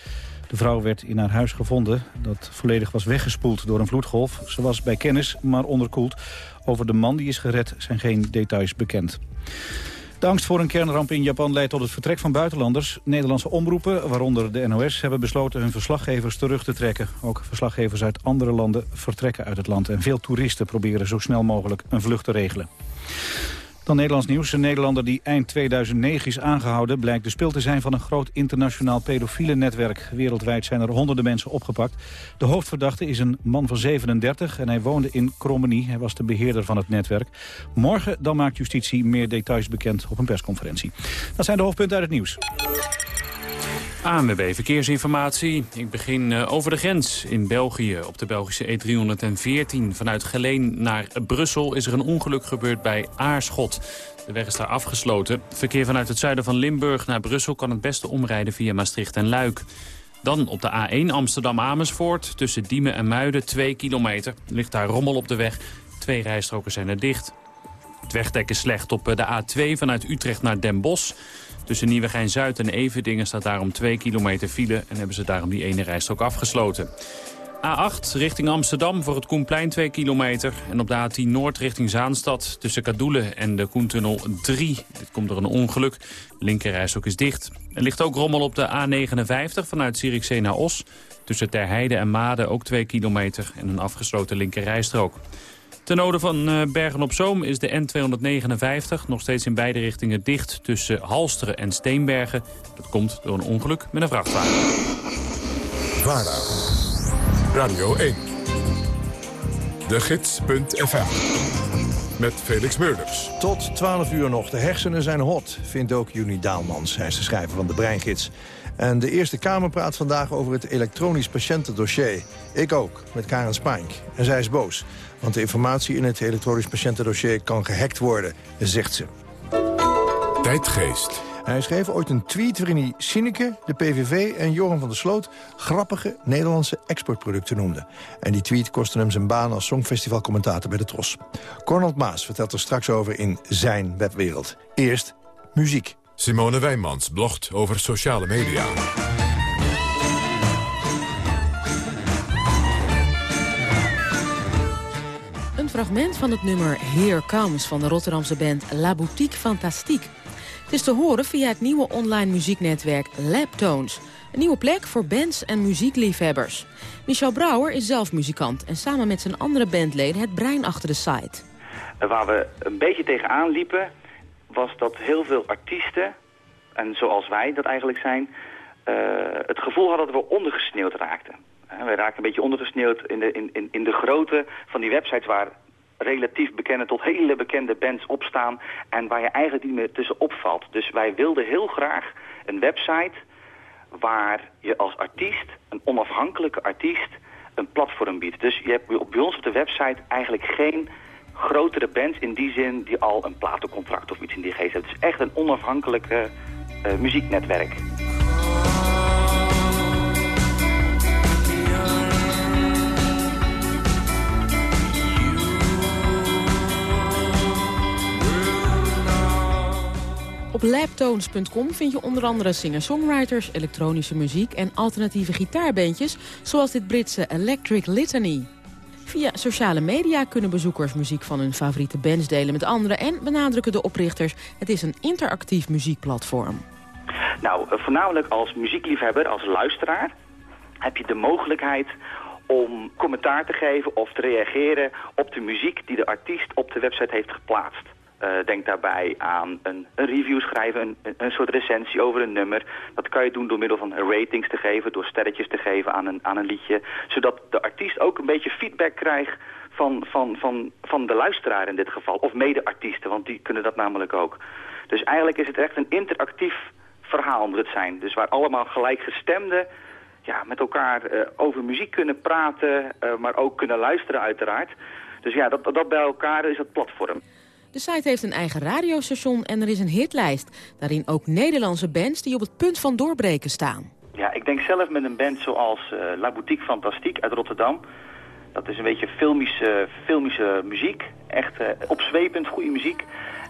De vrouw werd in haar huis gevonden dat volledig was weggespoeld door een vloedgolf. Ze was bij kennis, maar onderkoeld. Over de man die is gered zijn geen details bekend. De angst voor een kernramp in Japan leidt tot het vertrek van buitenlanders. Nederlandse omroepen, waaronder de NOS, hebben besloten hun verslaggevers terug te trekken. Ook verslaggevers uit andere landen vertrekken uit het land. En veel toeristen proberen zo snel mogelijk een vlucht te regelen. Dan Nederlands nieuws. Een Nederlander die eind 2009 is aangehouden... blijkt de spil te zijn van een groot internationaal pedofiele netwerk. Wereldwijd zijn er honderden mensen opgepakt. De hoofdverdachte is een man van 37 en hij woonde in Krommenie. Hij was de beheerder van het netwerk. Morgen dan maakt justitie meer details bekend op een persconferentie. Dat zijn de hoofdpunten uit het nieuws. ANWB Verkeersinformatie. Ik begin eh, over de grens in België. Op de Belgische E314 vanuit Geleen naar Brussel is er een ongeluk gebeurd bij Aarschot. De weg is daar afgesloten. Verkeer vanuit het zuiden van Limburg naar Brussel kan het beste omrijden via Maastricht en Luik. Dan op de A1 Amsterdam-Amersfoort tussen Diemen en Muiden 2 kilometer. Ligt daar rommel op de weg. Twee rijstroken zijn er dicht. Het wegdek is slecht op eh, de A2 vanuit Utrecht naar Den Bosch. Tussen Nieuwegein-Zuid en Everdingen staat daarom 2 kilometer file... en hebben ze daarom die ene rijstrook afgesloten. A8 richting Amsterdam voor het Koenplein 2 kilometer. En op de A10 Noord richting Zaanstad tussen Kadoelen en de Koentunnel 3. Dit komt door een ongeluk. De linkerrijstrook is dicht. Er ligt ook rommel op de A59 vanuit Zierikzee naar Os. Tussen Terheide en Maden ook 2 kilometer en een afgesloten linkerrijstrook. Ten noorden van eh, Bergen-op-Zoom is de N259 nog steeds in beide richtingen dicht tussen Halsteren en Steenbergen. Dat komt door een ongeluk met een vrachtwagen. VARA, Radio 1, de gids.fm, met Felix Meurders. Tot 12 uur nog. De hersenen zijn hot, vindt ook Juni Daalmans. Hij is de schrijver van de Breingids. En de Eerste Kamer praat vandaag over het elektronisch patiëntendossier. Ik ook, met Karen Spijnk. En zij is boos. Want de informatie in het elektronisch patiëntendossier kan gehackt worden, zegt ze. Tijdgeest. Hij schreef ooit een tweet waarin hij Sineke, de PVV en Joran van der Sloot... grappige Nederlandse exportproducten noemde. En die tweet kostte hem zijn baan als songfestivalcommentator bij de Tros. Cornald Maas vertelt er straks over in zijn webwereld. Eerst muziek. Simone Wijnmans blogt over sociale media. Fragment van het nummer Here Comes van de Rotterdamse band La Boutique Fantastique. Het is te horen via het nieuwe online muzieknetwerk Labtones. Een nieuwe plek voor bands en muziekliefhebbers. Michel Brouwer is zelf muzikant en samen met zijn andere bandleden het brein achter de site. Waar we een beetje tegenaan liepen was dat heel veel artiesten, en zoals wij dat eigenlijk zijn, uh, het gevoel hadden dat we ondergesneeuwd raakten. Uh, wij raken een beetje ondergesneeuwd in de, in, in, in de grootte van die websites waar relatief bekende tot hele bekende bands opstaan en waar je eigenlijk niet meer tussen opvalt. Dus wij wilden heel graag een website waar je als artiest, een onafhankelijke artiest, een platform biedt. Dus je hebt bij ons op de website eigenlijk geen grotere bands in die zin die al een platencontract of iets in die geest hebben. Het is echt een onafhankelijke uh, muzieknetwerk. Op labtones.com vind je onder andere singer-songwriters, elektronische muziek en alternatieve gitaarbandjes, zoals dit Britse Electric Litany. Via sociale media kunnen bezoekers muziek van hun favoriete bands delen met anderen en benadrukken de oprichters, het is een interactief muziekplatform. Nou, eh, voornamelijk als muziekliefhebber, als luisteraar, heb je de mogelijkheid om commentaar te geven of te reageren op de muziek die de artiest op de website heeft geplaatst. Uh, denk daarbij aan een, review schrijven, een, een, soort recensie over een nummer. Dat kan je doen door middel van ratings te geven, door sterretjes te geven aan een, aan een liedje. Zodat de artiest ook een beetje feedback krijgt van, van, van, van de luisteraar in dit geval. Of mede-artiesten, want die kunnen dat namelijk ook. Dus eigenlijk is het echt een interactief verhaal moet het zijn. Dus waar allemaal gelijkgestemden ja, met elkaar uh, over muziek kunnen praten, uh, maar ook kunnen luisteren uiteraard. Dus ja, dat, dat bij elkaar is het platform. De site heeft een eigen radiostation en er is een hitlijst. Daarin ook Nederlandse bands die op het punt van doorbreken staan. Ja, ik denk zelf met een band zoals uh, La Boutique Fantastique uit Rotterdam. Dat is een beetje filmische, filmische muziek. Echt uh, opzwepend, goede muziek.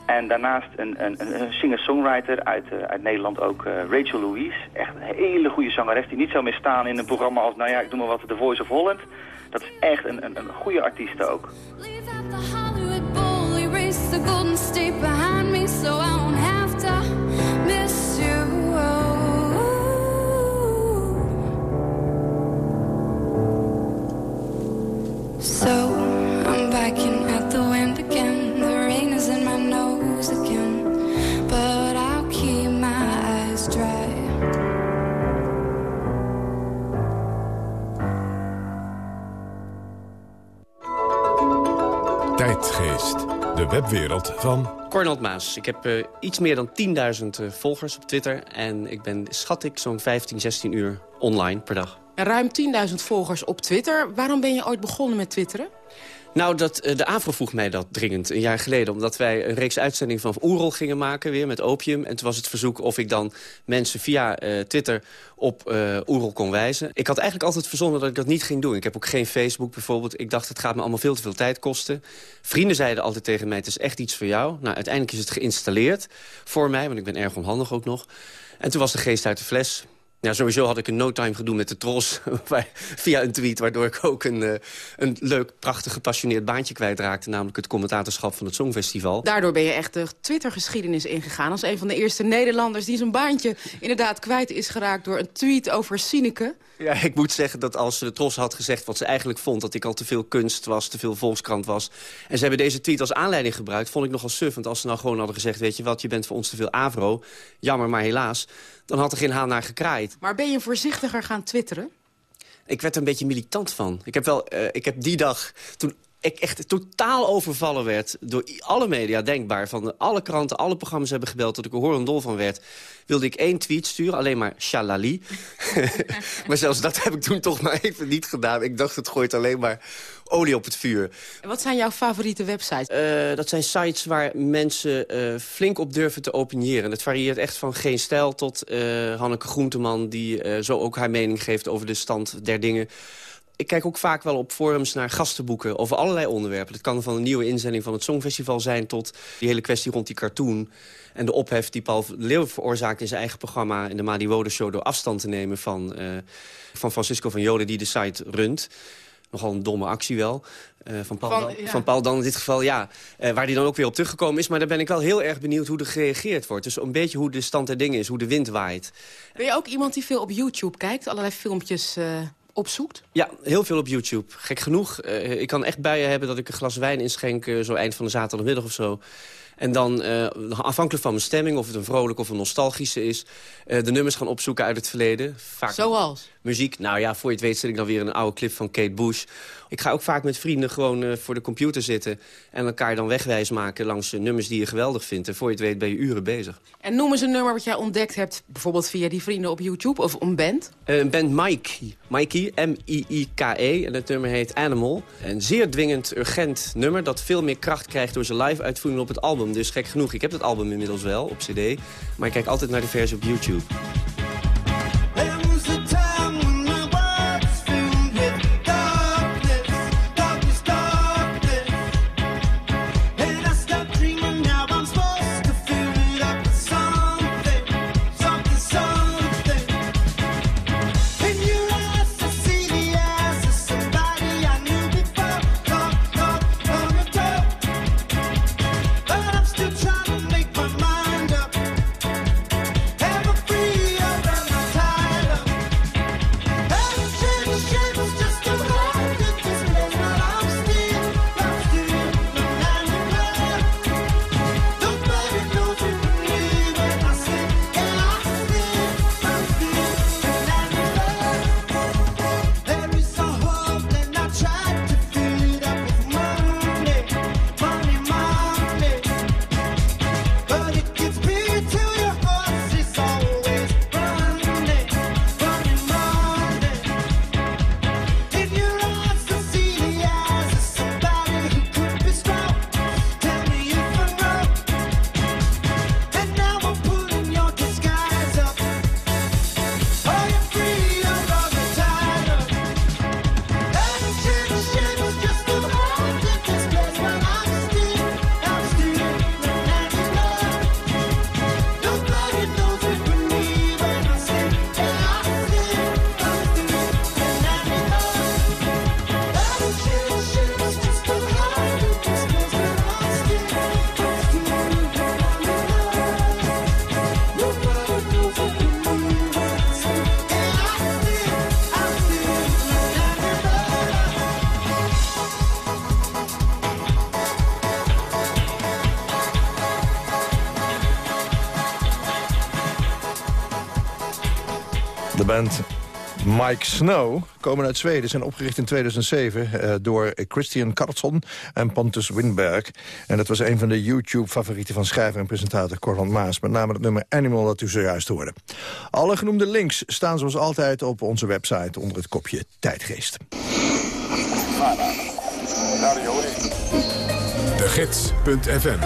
En daarnaast een, een, een singer-songwriter uit, uh, uit Nederland ook, uh, Rachel Louise. Echt een hele goede zangeres die niet zou meer staan in een programma als, nou ja, ik doe maar wat, The Voice of Holland. Dat is echt een, een, een goede artiest ook. the golden state behind webwereld van... Cornald Maas. Ik heb uh, iets meer dan 10.000 uh, volgers op Twitter. En ik ben, schat ik, zo'n 15, 16 uur online per dag. Ruim 10.000 volgers op Twitter. Waarom ben je ooit begonnen met twitteren? Nou, dat, de AVRO vroeg mij dat dringend, een jaar geleden. Omdat wij een reeks uitzendingen van Oerol gingen maken, weer met opium. En toen was het verzoek of ik dan mensen via uh, Twitter op uh, Oerol kon wijzen. Ik had eigenlijk altijd verzonnen dat ik dat niet ging doen. Ik heb ook geen Facebook bijvoorbeeld. Ik dacht, het gaat me allemaal veel te veel tijd kosten. Vrienden zeiden altijd tegen mij, het is echt iets voor jou. Nou, uiteindelijk is het geïnstalleerd voor mij, want ik ben erg onhandig ook nog. En toen was de geest uit de fles. Ja, sowieso had ik een no-time gedoe met de tros [laughs] via een tweet... waardoor ik ook een, uh, een leuk, prachtig, gepassioneerd baantje kwijtraakte... namelijk het commentatorschap van het Songfestival. Daardoor ben je echt de Twitter-geschiedenis ingegaan... als een van de eerste Nederlanders die zijn baantje inderdaad kwijt is geraakt... door een tweet over Sineke. Ja, ik moet zeggen dat als de Tros had gezegd wat ze eigenlijk vond... dat ik al te veel kunst was, te veel volkskrant was... en ze hebben deze tweet als aanleiding gebruikt... vond ik nogal suf, want als ze nou gewoon hadden gezegd... weet je wat, je bent voor ons te veel avro, jammer, maar helaas... dan had er geen haan naar gekraaid. Maar ben je voorzichtiger gaan twitteren? Ik werd er een beetje militant van. Ik heb, wel, uh, ik heb die dag, toen ik echt totaal overvallen werd door alle media denkbaar. Van alle kranten, alle programma's hebben gebeld... dat ik er horendol van werd. Wilde ik één tweet sturen, alleen maar shalali. [laughs] maar zelfs dat heb ik toen toch maar even niet gedaan. Ik dacht, het gooit alleen maar olie op het vuur. En wat zijn jouw favoriete websites? Uh, dat zijn sites waar mensen uh, flink op durven te opiniëren. Het varieert echt van Geen Stijl tot uh, Hanneke Groenteman... die zo ook haar mening geeft over de stand der dingen ik kijk ook vaak wel op forums naar gastenboeken over allerlei onderwerpen. Het kan van een nieuwe inzending van het Songfestival zijn... tot die hele kwestie rond die cartoon. En de ophef die Paul Leeuw veroorzaakt in zijn eigen programma... in de Madi Wode Show door afstand te nemen van, uh, van Francisco van Jolen... die de site runt. Nogal een domme actie wel. Uh, van, Paul van, dan, ja. van Paul dan in dit geval, ja. Uh, waar die dan ook weer op teruggekomen is. Maar daar ben ik wel heel erg benieuwd hoe er gereageerd wordt. Dus een beetje hoe de stand der dingen is, hoe de wind waait. Ben je ook iemand die veel op YouTube kijkt? Allerlei filmpjes... Opzoekt? Ja, heel veel op YouTube. Gek genoeg. Uh, ik kan echt bij je hebben dat ik een glas wijn inschenk... Uh, zo eind van de zaterdagmiddag of zo. En dan, uh, afhankelijk van mijn stemming, of het een vrolijk of een nostalgische is... de nummers gaan opzoeken uit het verleden. Vaak Zoals? Muziek. Nou ja, voor je het weet zit ik dan weer een oude clip van Kate Bush. Ik ga ook vaak met vrienden gewoon uh, voor de computer zitten... en elkaar dan wegwijs maken langs uh, nummers die je geweldig vindt. En voor je het weet ben je uren bezig. En noem eens een nummer wat jij ontdekt hebt... bijvoorbeeld via die vrienden op YouTube of een band? Uh, een band Mikey. Mikey, M-I-I-K-E. En het nummer heet Animal. Een zeer dwingend, urgent nummer... dat veel meer kracht krijgt door zijn live-uitvoering op het album. Dus gek genoeg, ik heb het album inmiddels wel op cd. Maar ik kijk altijd naar de versie op YouTube. De band Mike Snow komen uit Zweden. zijn opgericht in 2007 uh, door Christian Karlsson en Pontus Winberg. En dat was een van de YouTube-favorieten van schrijver en presentator Corland Maas. Met name het nummer Animal dat u zojuist hoorde. Alle genoemde links staan zoals altijd op onze website onder het kopje Tijdgeest. De Gids.fm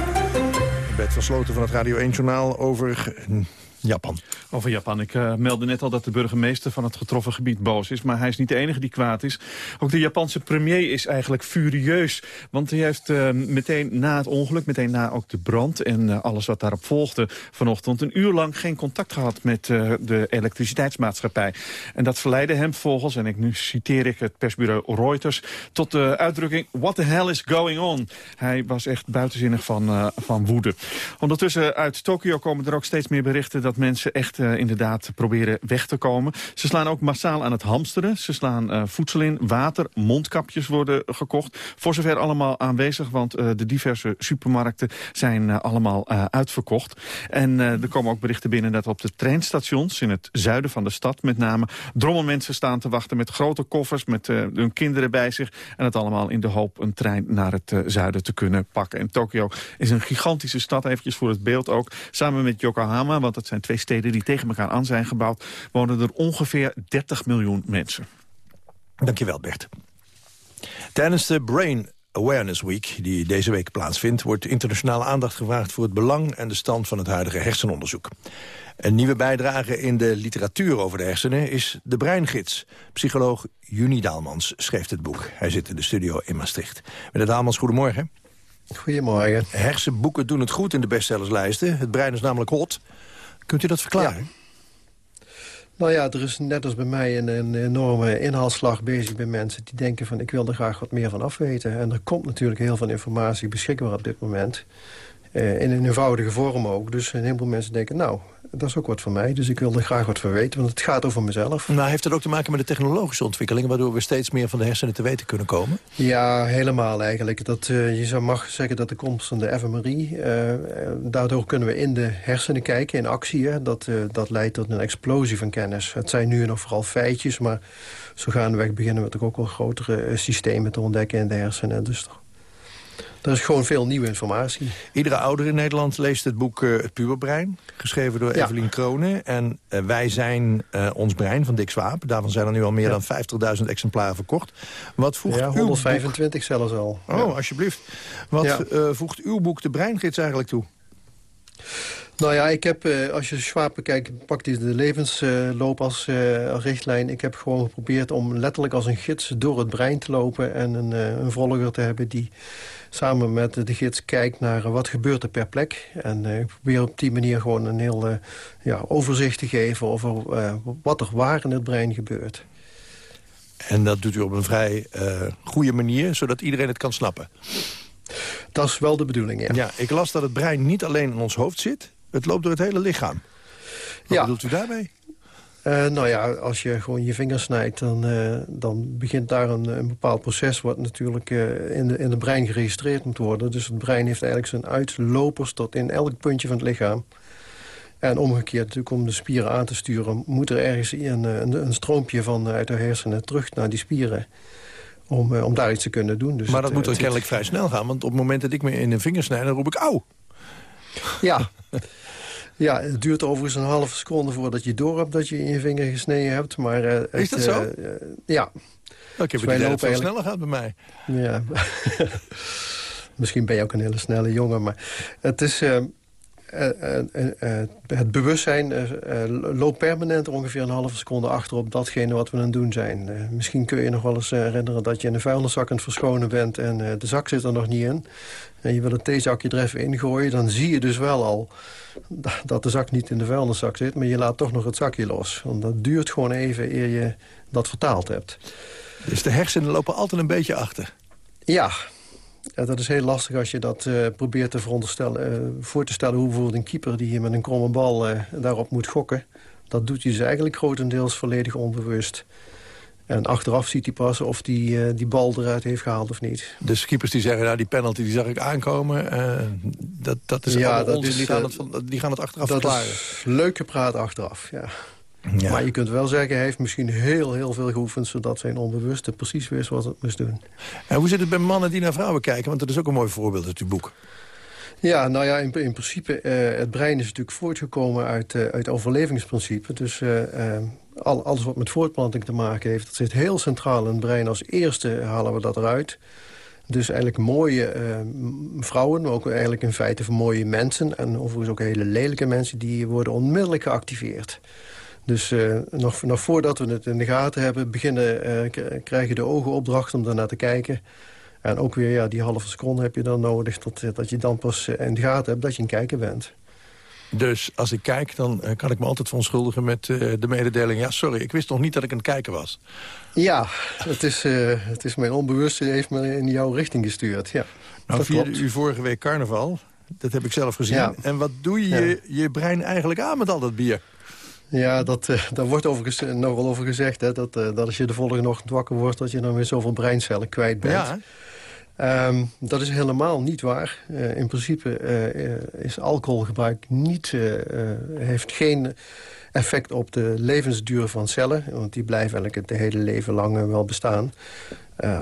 Bed versloten van het Radio 1-journaal over Japan. Over Japan. Ik uh, meldde net al dat de burgemeester van het getroffen gebied boos is. Maar hij is niet de enige die kwaad is. Ook de Japanse premier is eigenlijk furieus. Want hij heeft uh, meteen na het ongeluk, meteen na ook de brand... en uh, alles wat daarop volgde vanochtend... een uur lang geen contact gehad met de elektriciteitsmaatschappij. En dat verleidde hem volgens, en ik, nu citeer ik het persbureau Reuters... tot de uitdrukking, what the hell is going on? Hij was echt buitenzinnig van, van woede. Ondertussen uit Tokio komen er ook steeds meer berichten... dat mensen echt uh, inderdaad proberen weg te komen. Ze slaan ook massaal aan het hamsteren. Ze slaan uh, voedsel in, water, mondkapjes worden gekocht. Voor zover allemaal aanwezig, want uh, de diverse supermarkten zijn allemaal uitverkocht. En er komen ook berichten binnen dat op de treinstations in het zuiden van de stad met name drommelmensen staan te wachten met grote koffers, met hun kinderen bij zich. En het allemaal in de hoop een trein naar het zuiden te kunnen pakken. En Tokio is een gigantische stad, eventjes voor het beeld ook. Samen met Yokohama, want dat zijn twee steden die tegen elkaar aan zijn gebouwd... wonen er ongeveer 30 miljoen mensen. Dankjewel, Bert. Tijdens de Brain Awareness Week, die deze week plaatsvindt... wordt internationale aandacht gevraagd voor het belang en de stand van het huidige hersenonderzoek. Een nieuwe bijdrage in de literatuur over de hersenen is de Breingids. Psycholoog Juni Daalmans schreef het boek. Hij zit in de studio in Maastricht. Meneer Daalmans, goedemorgen. Goedemorgen. Hersenboeken doen het goed in de bestsellerslijsten. Het brein is namelijk hot. Kunt u dat verklaren? Nou ja, er is net als bij mij een, een, enorme inhaalslag bezig bij mensen... die denken van ik wil er graag wat meer van afweten. En er komt natuurlijk heel veel informatie beschikbaar op dit moment. Uh, in een eenvoudige vorm ook. Dus een heleboel mensen denken, nou, dat is ook wat voor mij. Dus ik wil er graag wat van weten, want het gaat over mezelf. Nou, heeft dat ook te maken met de technologische ontwikkeling... waardoor we steeds meer van de hersenen te weten kunnen komen? Ja, helemaal eigenlijk. Dat, uh, je zou mag zeggen dat de komst van de fMRI... Uh, daardoor kunnen we in de hersenen kijken, in actie. Hè. Dat, uh, dat leidt tot een explosie van kennis. Het zijn nu nog vooral feitjes, maar zo gaandeweg beginnen we toch ook wel grotere systemen te ontdekken in de hersenen. Dus toch er is gewoon veel nieuwe informatie. Iedere ouder in Nederland leest het boek uh, Het Puberbrein. Geschreven door ja. Evelien Kronen. En uh, Wij zijn uh, ons brein van Dick Swaap. Daarvan zijn er nu al meer ja. dan 50.000 exemplaren verkocht. Wat voegt ja, 125 zelfs al. Oh, ja. alsjeblieft. Wat voegt uw boek de Breingids eigenlijk toe? Nou ja, ik heb, als je Schwab bekijkt, pakt hij de levensloop als richtlijn. Ik heb gewoon geprobeerd om letterlijk als een gids door het brein te lopen... en een, een volger te hebben die samen met de gids kijkt naar wat gebeurt er per plek. En uh, ik probeer op die manier gewoon een heel uh, ja, overzicht te geven... over wat er waar in het brein gebeurt. En dat doet u op een vrij goede manier, zodat iedereen het kan snappen? Dat is wel de bedoeling, ja. ja. Ik las dat het brein niet alleen in ons hoofd zit. Het loopt door het hele lichaam. Wat ja. bedoelt u daarmee? Uh, nou ja, als je gewoon je vingers snijdt, dan, uh, dan begint daar een, een, bepaald proces... wat natuurlijk uh, in, de, in de brein geregistreerd moet worden. Dus het brein heeft eigenlijk zijn uitlopers tot in elk puntje van het lichaam. En omgekeerd natuurlijk om de spieren aan te sturen... moet er ergens een, een, een stroompje van uit de hersenen terug naar die spieren... Om, om daar iets te kunnen doen. Dus maar dat het, moet er kennelijk vrij snel gaan. Want op het moment dat ik me in de vingers snijd, dan roep ik auw. Ja, [laughs] Ja, het duurt overigens een halve seconde voordat je door hebt dat je in je vinger gesneden hebt. Maar, uh, Is dat zo? Uh, ja. Ik heb dus het veel sneller gaat bij mij. Ja. [laughs] Misschien ben je ook een hele snelle jongen, maar het is... Uh, het bewustzijn loopt permanent ongeveer een halve seconde achter op datgene wat we aan het doen zijn. misschien kun je nog wel eens herinneren dat je in een vuilniszak aan het verschonen bent en de zak zit er nog niet in. En je wil het theezakje er even ingooien, dan zie je dus wel al dat de zak niet in de vuilniszak zit... maar je laat toch nog het zakje los. Want dat duurt gewoon even eer je dat vertaald hebt. Dus de hersenen lopen altijd een beetje achter? Ja, dat is heel lastig als je dat uh, probeert te veronderstellen, uh, voor te stellen... hoe bijvoorbeeld een keeper die hier met een kromme bal uh, daarop moet gokken... dat doet hij dus eigenlijk grotendeels volledig onbewust. En achteraf ziet hij pas of die, uh, die bal eruit heeft gehaald of niet. De skippers die zeggen, nou, die penalty die zag ik aankomen. Uh, dat, dat is ja, dat is, die, gaan het, die gaan het achteraf dat verklaren. Is leuk gepraat achteraf, ja. Ja. Maar je kunt wel zeggen, hij heeft misschien heel, heel veel geoefend... zodat zijn onbewuste precies wist wat het moest doen. En hoe zit het bij mannen die naar vrouwen kijken? Want dat is ook een mooi voorbeeld uit uw boek. Ja, nou ja, in, in principe, uh, het brein is natuurlijk voortgekomen uit, uh, uit overlevingsprincipe. Dus uh, al, alles wat met voortplanting te maken heeft, dat zit heel centraal in het brein. Als eerste halen we dat eruit. Dus eigenlijk mooie vrouwen, maar ook eigenlijk in feite mooie mensen... en overigens ook hele lelijke mensen, die worden onmiddellijk geactiveerd. Dus nog, nog voordat we het in de gaten hebben... beginnen, krijgen de ogen opdracht om daarnaar te kijken... En ook weer ja, die halve seconde heb je dan nodig... Tot, eh, dat je dan pas eh, in de gaten hebt dat je een kijker bent. Dus als ik kijk, dan eh, kan ik me altijd verontschuldigen met de mededeling... ja, sorry, ik wist nog niet dat ik aan het kijken was. Ja, het is, het is mijn onbewuste heeft me in jouw richting gestuurd. Ja, nou vierde u vorige week carnaval. Dat heb ik zelf gezien. Ja. En wat doe je je brein eigenlijk aan met al dat bier? Ja, dat, uh, daar wordt overigens nogal over gezegd. Hè, dat, dat als je de volgende ochtend wakker wordt... dat je dan weer zoveel breincellen kwijt bent. Ja, Um, dat is helemaal niet waar. Uh, in principe uh, is alcoholgebruik niet, heeft geen effect op de levensduur van cellen. Want die blijven eigenlijk het hele leven lang wel bestaan.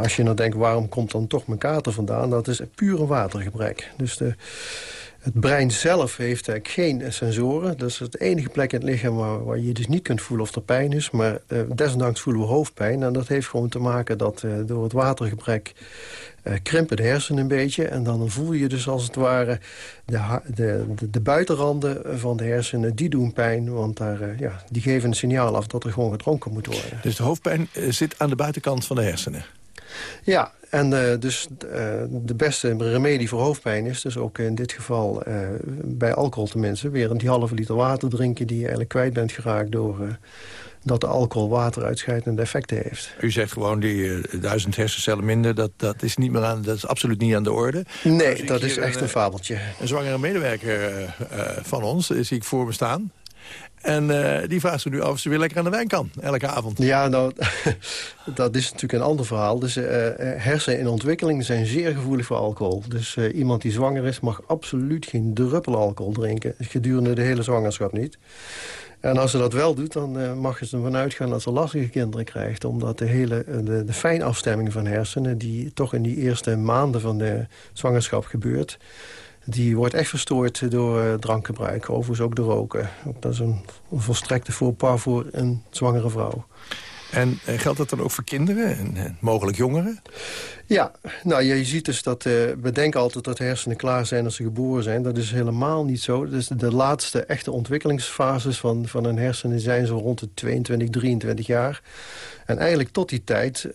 als je nou denkt, waarom komt dan toch mijn kater vandaan? Dat is pure watergebrek. Dus de, het brein zelf heeft geen sensoren. Dat is het enige plek in het lichaam waar, waar je dus niet kunt voelen of er pijn is. Maar desondanks voelen we hoofdpijn. En dat heeft gewoon te maken dat door het watergebrek krimpen de hersenen een beetje. En dan voel je dus als het ware de, de, de, buitenranden van de hersenen, die doen pijn. Want daar, uh, ja, die geven een signaal af dat er gewoon gedronken moet worden. Dus de hoofdpijn eh, zit aan de buitenkant van de hersenen? Ja, en uh, dus uh, de beste remedie voor hoofdpijn is dus ook in dit geval... Uh, bij alcohol tenminste, weer een die halve liter water drinken... die je eigenlijk kwijt bent geraakt door dat de alcohol wateruitscheidende effecten heeft. U zegt gewoon die uh, duizend hersencellen minder, dat, dat, is niet meer aan, dat is absoluut niet aan de orde. Nee, dat is echt een, fabeltje. Een zwangere medewerker uh, van ons, zie ik voor me staan. En uh, die vraagt ze nu af of ze weer lekker aan de wijn kan, elke avond. Ja, nou, [laughs] dat is natuurlijk een ander verhaal. Dus uh, hersenen in ontwikkeling zijn zeer gevoelig voor alcohol. Dus iemand die zwanger is mag absoluut geen druppel alcohol drinken. Gedurende de hele zwangerschap niet. En als ze dat wel doet, dan mag ze ervan uitgaan dat ze lastige kinderen krijgt. Omdat de hele de fijnafstemming van hersenen, die toch in die eerste maanden van de zwangerschap gebeurt... die wordt echt verstoord door uh, drankgebruik. Overigens ook door roken. Dat is een, een volstrekte voorpaar voor een zwangere vrouw. En eh, geldt dat dan ook voor kinderen en mogelijk jongeren? Ja, nou je ziet dus dat, uh, we denken altijd dat hersenen klaar zijn als ze geboren zijn. Dat is helemaal niet zo. Dus de laatste echte ontwikkelingsfases van, van een hersenen zijn zo rond de 22, 23 jaar. En eigenlijk tot die tijd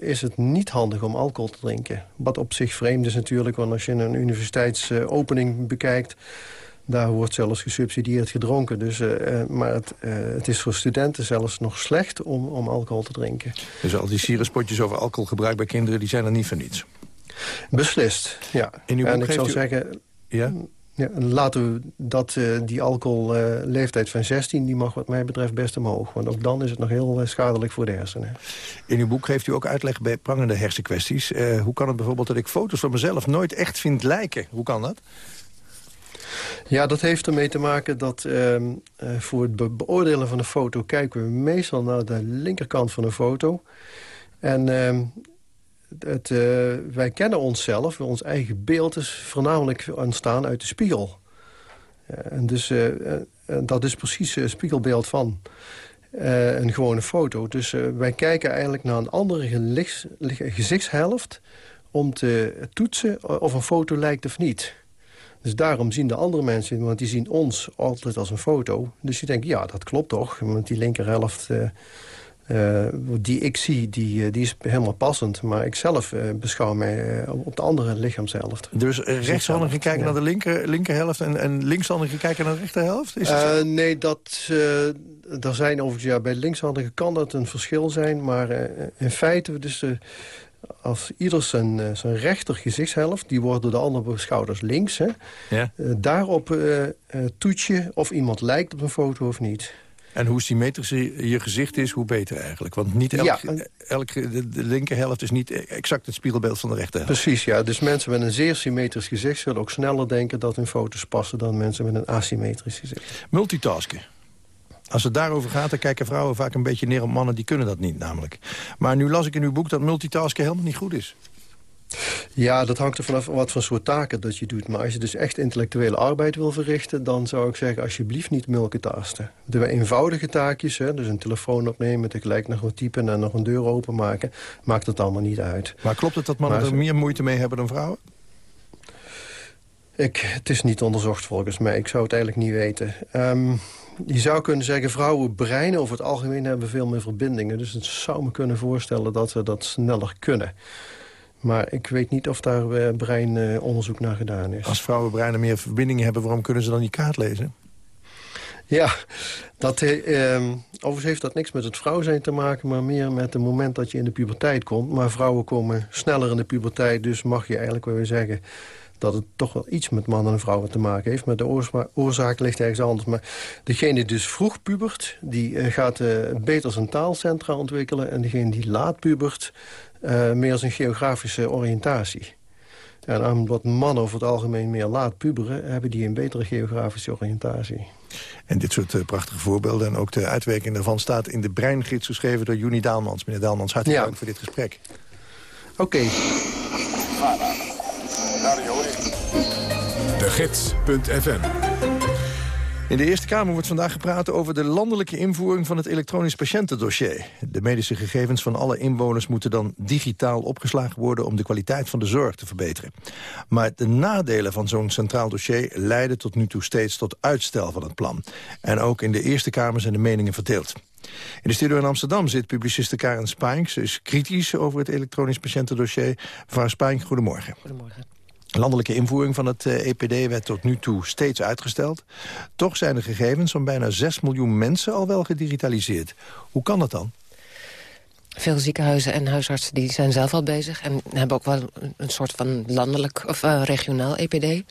is het niet handig om alcohol te drinken. Wat op zich vreemd is natuurlijk, want als je een universiteitsopening bekijkt daar wordt zelfs gesubsidieerd gedronken. Dus, uh, maar het, uh, het, is voor studenten zelfs nog slecht om, om alcohol te drinken. Dus al die sierenspotjes over alcoholgebruik bij kinderen... die zijn er niet voor niets? Beslist, ja. In uw en ik zou zeggen... Ja? Ja, laten we dat, uh, die alcoholleeftijd van 16... die mag wat mij betreft best omhoog. Want ook dan is het nog heel schadelijk voor de hersenen. In uw boek geeft u ook uitleg bij prangende hersenkwesties. hoe kan het bijvoorbeeld dat ik foto's van mezelf nooit echt vind lijken? Hoe kan dat? Ja, dat heeft ermee te maken dat uh, voor het beoordelen van een foto... kijken we meestal naar de linkerkant van een foto. En uh, het, uh, wij kennen onszelf, ons eigen beeld is voornamelijk ontstaan uit de spiegel. en dus dat is precies het spiegelbeeld van een gewone foto. Dus wij kijken eigenlijk naar een andere gezichtshelft... om te toetsen of een foto lijkt of niet... Dus daarom zien de andere mensen, want die zien ons altijd als een foto. Dus die denken, ja, dat klopt toch. Want die linkerhelft uh, uh, die ik zie, die, eh, die is helemaal passend. Maar ik zelf beschouw mij op de andere lichaamshelft. Dus rechtshandigen kijken naar de linker, linkerhelft en, en linkshandigen kijken naar de rechterhelft? Is nee, dat, er zijn overigens, ja, bij linkshandigen kan dat een verschil zijn. Maar in feite, dus als ieder zijn, eh, zijn rechter gezichtshelft... die wordt door de andere schouders links. Hè, ja. Uh, daarop uh, toets je of iemand lijkt op een foto of niet. En hoe symmetrisch je gezicht is, hoe beter eigenlijk. Want niet elk, ja, elk, de, de linkerhelft is niet exact het spiegelbeeld van de rechterhelft. Precies, ja. Dus mensen met een zeer symmetrisch gezicht... zullen ook sneller denken dat hun foto's passen... dan mensen met een asymmetrisch gezicht. Multitasken. Als het daarover gaat, dan kijken vrouwen vaak een beetje neer op mannen... die kunnen dat niet namelijk. Maar nu las ik in uw boek dat multitasken helemaal niet goed is. Ja, dat hangt er vanaf wat voor soort taken dat je doet. Maar als je dus echt intellectuele arbeid wil verrichten... dan zou ik zeggen, alsjeblieft niet multitasten. De eenvoudige taakjes, hè, dus een telefoon opnemen... tegelijk nog wat typen en nog een deur openmaken... maakt het allemaal niet uit. Maar klopt het dat mannen Maar er meer moeite mee hebben dan vrouwen? Ik, het is niet onderzocht volgens mij. Ik zou het eigenlijk niet weten. Ehm, je zou kunnen zeggen, vrouwenbreinen over het algemeen hebben veel meer verbindingen. Dus het zou me kunnen voorstellen dat ze dat sneller kunnen. Maar ik weet niet of daar eh, breinonderzoek naar gedaan is. Als vrouwenbreinen meer verbindingen hebben... waarom kunnen ze dan die kaart lezen? Ja, dat, eh, ehm, overigens heeft dat niks met het vrouw zijn te maken... maar meer met het moment dat je in de puberteit komt. Maar vrouwen komen sneller in de puberteit... dus mag je eigenlijk wel weer zeggen dat het toch wel iets met mannen en vrouwen te maken heeft. Maar de oorza- oorzaak ligt ergens anders. Maar degene die dus vroeg pubert, die eh, gaat eh, beter zijn taalcentra ontwikkelen... en degene die laat pubert, eh, meer zijn geografische oriëntatie. En omdat mannen over het algemeen meer laat puberen... hebben die een betere geografische oriëntatie. En dit soort prachtige voorbeelden en ook de uitwerking daarvan... staat in de breingids geschreven door Juni Daalmans. Meneer Daalmans, hartelijk Ja. dank voor dit gesprek. Oké. Gids.fm In de Eerste Kamer wordt vandaag gepraat over de landelijke invoering van het elektronisch patiëntendossier. De medische gegevens van alle inwoners moeten dan digitaal opgeslagen worden om de kwaliteit van de zorg te verbeteren. Maar de nadelen van zo'n centraal dossier leiden tot nu toe steeds tot uitstel van het plan. En ook in de Eerste Kamer zijn de meningen verdeeld. In de studio in Amsterdam zit publiciste Karen Spijnk. Ze is kritisch over het elektronisch patiëntendossier. Mevrouw Spijnk, goedemorgen. Goedemorgen. Landelijke invoering van het eh, EPD werd tot nu toe steeds uitgesteld. Toch zijn de gegevens van bijna 6 miljoen mensen al wel gedigitaliseerd. Hoe kan dat dan? Veel ziekenhuizen en huisartsen die zijn zelf al bezig... en hebben ook wel een, soort van landelijk of eh, regionaal EPD.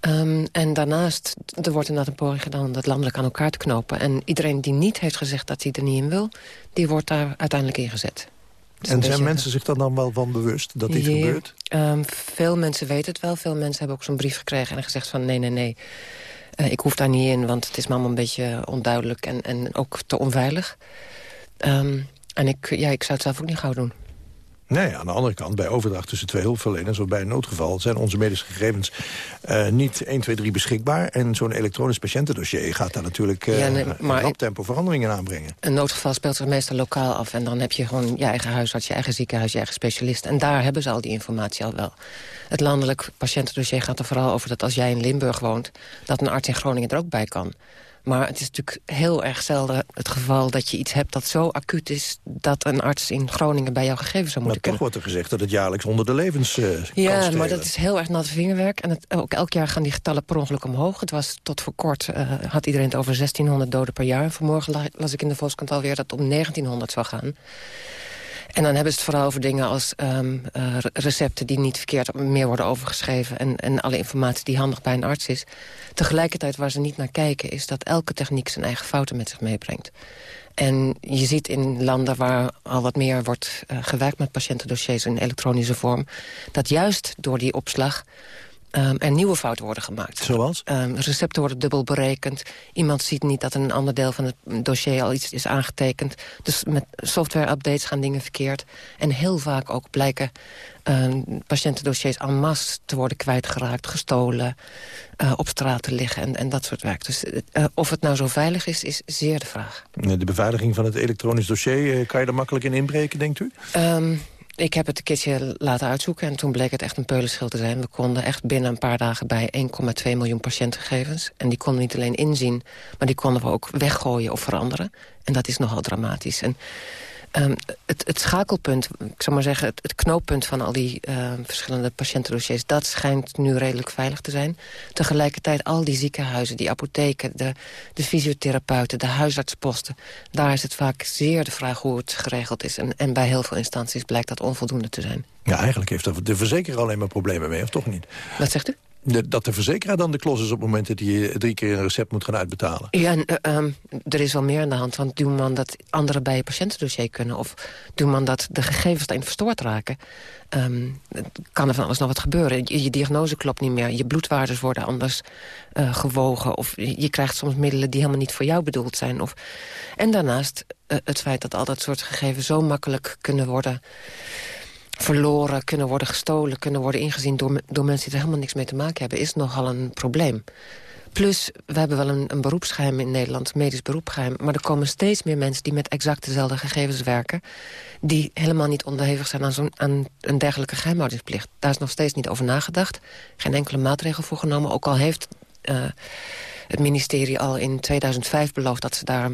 Ehm, en daarnaast, er wordt inderdaad een poging gedaan om dat landelijk aan elkaar te knopen. En iedereen die niet heeft gezegd dat hij er niet in wil... die wordt daar uiteindelijk in gezet. En zijn beetje- mensen zich dan, dan wel van bewust dat dit gebeurt? ehm, veel mensen weten het wel. Veel mensen hebben ook zo'n brief gekregen en gezegd van... nee, nee, nee, eh, ik hoef daar niet in, want het is me allemaal een beetje onduidelijk... en, en ook te onveilig. Ehm, en ik, ja, ik zou het zelf ook niet gauw doen. Nee, aan de andere kant, bij overdracht tussen twee hulpverleners... of bij een noodgeval zijn onze medische gegevens eh, niet 1, 2, 3 beschikbaar. En zo'n elektronisch patiëntendossier gaat daar natuurlijk eh Ja, nee, maar- tempo veranderingen aanbrengen. Een noodgeval speelt zich meestal lokaal af... en dan heb je gewoon je eigen huisarts, je eigen ziekenhuis, je eigen specialist. En daar hebben ze al die informatie al wel. Het landelijk patiëntendossier gaat er vooral over dat als jij in Limburg woont... dat een arts in Groningen er ook bij kan. Maar het is natuurlijk heel erg zelden het geval dat je iets hebt dat zo acuut is... dat een arts in Groningen bij jouw gegevens zou Maar moeten toch kunnen. wordt er gezegd dat het jaarlijks onder de levens eh, Ja, maar dat is heel erg natte vingerwerk. En het, ook elk jaar gaan die getallen per ongeluk omhoog. Het was tot voor kort, eh, had iedereen het over 1600 doden per jaar. Vanmorgen la- las ik in de Volkskrant alweer dat het om 1900 zou gaan. En dan hebben ze het vooral over dingen als ehm, eh, re- recepten die niet verkeerd meer worden overgeschreven. En, en alle informatie die handig bij een arts is. Tegelijkertijd waar ze niet naar kijken is dat elke techniek zijn eigen fouten met zich meebrengt. En je ziet in landen waar al wat meer wordt eh, gewerkt met patiëntendossiers in elektronische vorm... dat juist door die opslag ehm, er nieuwe fouten worden gemaakt. Zoals? Ehm, recepten worden dubbel berekend. Iemand ziet niet dat een ander deel van het dossier al iets is aangetekend. Dus met software-updates gaan dingen verkeerd. En heel vaak ook blijken ehm, patiëntendossiers en masse te worden kwijtgeraakt, gestolen, eh, op straat te liggen en, en dat soort werk. Dus eh, of het nou zo veilig is, is zeer de vraag. De beveiliging van het elektronisch dossier, eh, kan je er makkelijk in inbreken, denkt u? Ik heb het een keertje laten uitzoeken en toen bleek het echt een peulenschil te zijn. We konden echt binnen een paar dagen bij 1,2 miljoen patiëntengegevens. En die konden we niet alleen inzien, maar die konden we ook weggooien of veranderen. En dat is nogal dramatisch. En ehm, het, het schakelpunt, ik zou maar zeggen, het, het knooppunt van al die ehm, verschillende patiëntendossiers, dat schijnt nu redelijk veilig te zijn. Tegelijkertijd al die ziekenhuizen, die apotheken, de, de fysiotherapeuten, de huisartsposten, daar is het vaak zeer de vraag hoe het geregeld is. En, en bij heel veel instanties blijkt dat onvoldoende te zijn. Ja, eigenlijk heeft de verzekeraar alleen maar problemen mee, of toch niet? Wat zegt u? Dat de verzekeraar dan de klos is op het moment dat hij drie keer een recept moet gaan uitbetalen. Ja, en, uh, um, er is wel meer aan de hand. Want doe man dat anderen bij je patiëntendossier kunnen... of doe man dat de gegevens daarin verstoord raken... Um, kan er van alles nog wat gebeuren. Je, diagnose klopt niet meer. Je bloedwaardes worden anders uh, gewogen. Of je krijgt soms middelen die helemaal niet voor jou bedoeld zijn. Of... En daarnaast uh, het feit dat al dat soort gegevens zo makkelijk kunnen worden verloren, kunnen worden gestolen... kunnen worden ingezien door, door mensen die er helemaal niks mee te maken hebben... is nogal een probleem. Plus, we hebben wel een, een beroepsgeheim in Nederland, medisch beroepsgeheim... maar er komen steeds meer mensen die met exact dezelfde gegevens werken... die helemaal niet onderhevig zijn aan, zo'n aan een dergelijke geheimhoudingsplicht. Daar is nog steeds niet over nagedacht. Geen enkele maatregel voor genomen, ook al heeft... Uh, het ministerie al in 2005 beloofd... dat ze daar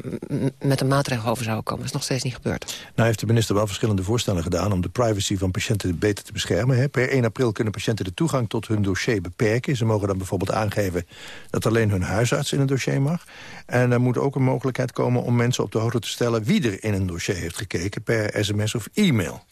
met een maatregel over zouden komen. Dat is nog steeds niet gebeurd. Nou heeft de minister wel verschillende voorstellen gedaan... om de privacy van patiënten beter te beschermen. Hè. Per 1 april kunnen patiënten de toegang tot hun dossier beperken. Ze mogen dan bijvoorbeeld aangeven dat alleen hun huisarts in het dossier mag. En er moet ook een mogelijkheid komen om mensen op de hoogte te stellen... wie er in een dossier heeft gekeken per sms of e-mail.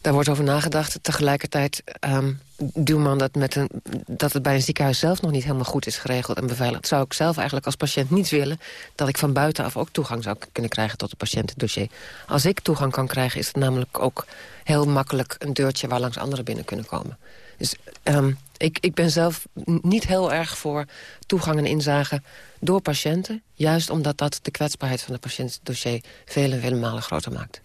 Daar wordt over nagedacht. Tegelijkertijd um, doe man dat, met een, dat het bij een ziekenhuis zelf nog niet helemaal goed is geregeld en beveiligd. Zou ik zelf eigenlijk als patiënt niet willen dat ik van buitenaf ook toegang zou kunnen krijgen tot het patiëntendossier. Als ik toegang kan krijgen is het namelijk ook heel makkelijk een deurtje waar langs anderen binnen kunnen komen. Dus um, ik, ik ben zelf niet heel erg voor toegang en inzage door patiënten. Juist omdat dat de kwetsbaarheid van het patiëntendossier vele, vele malen groter maakt.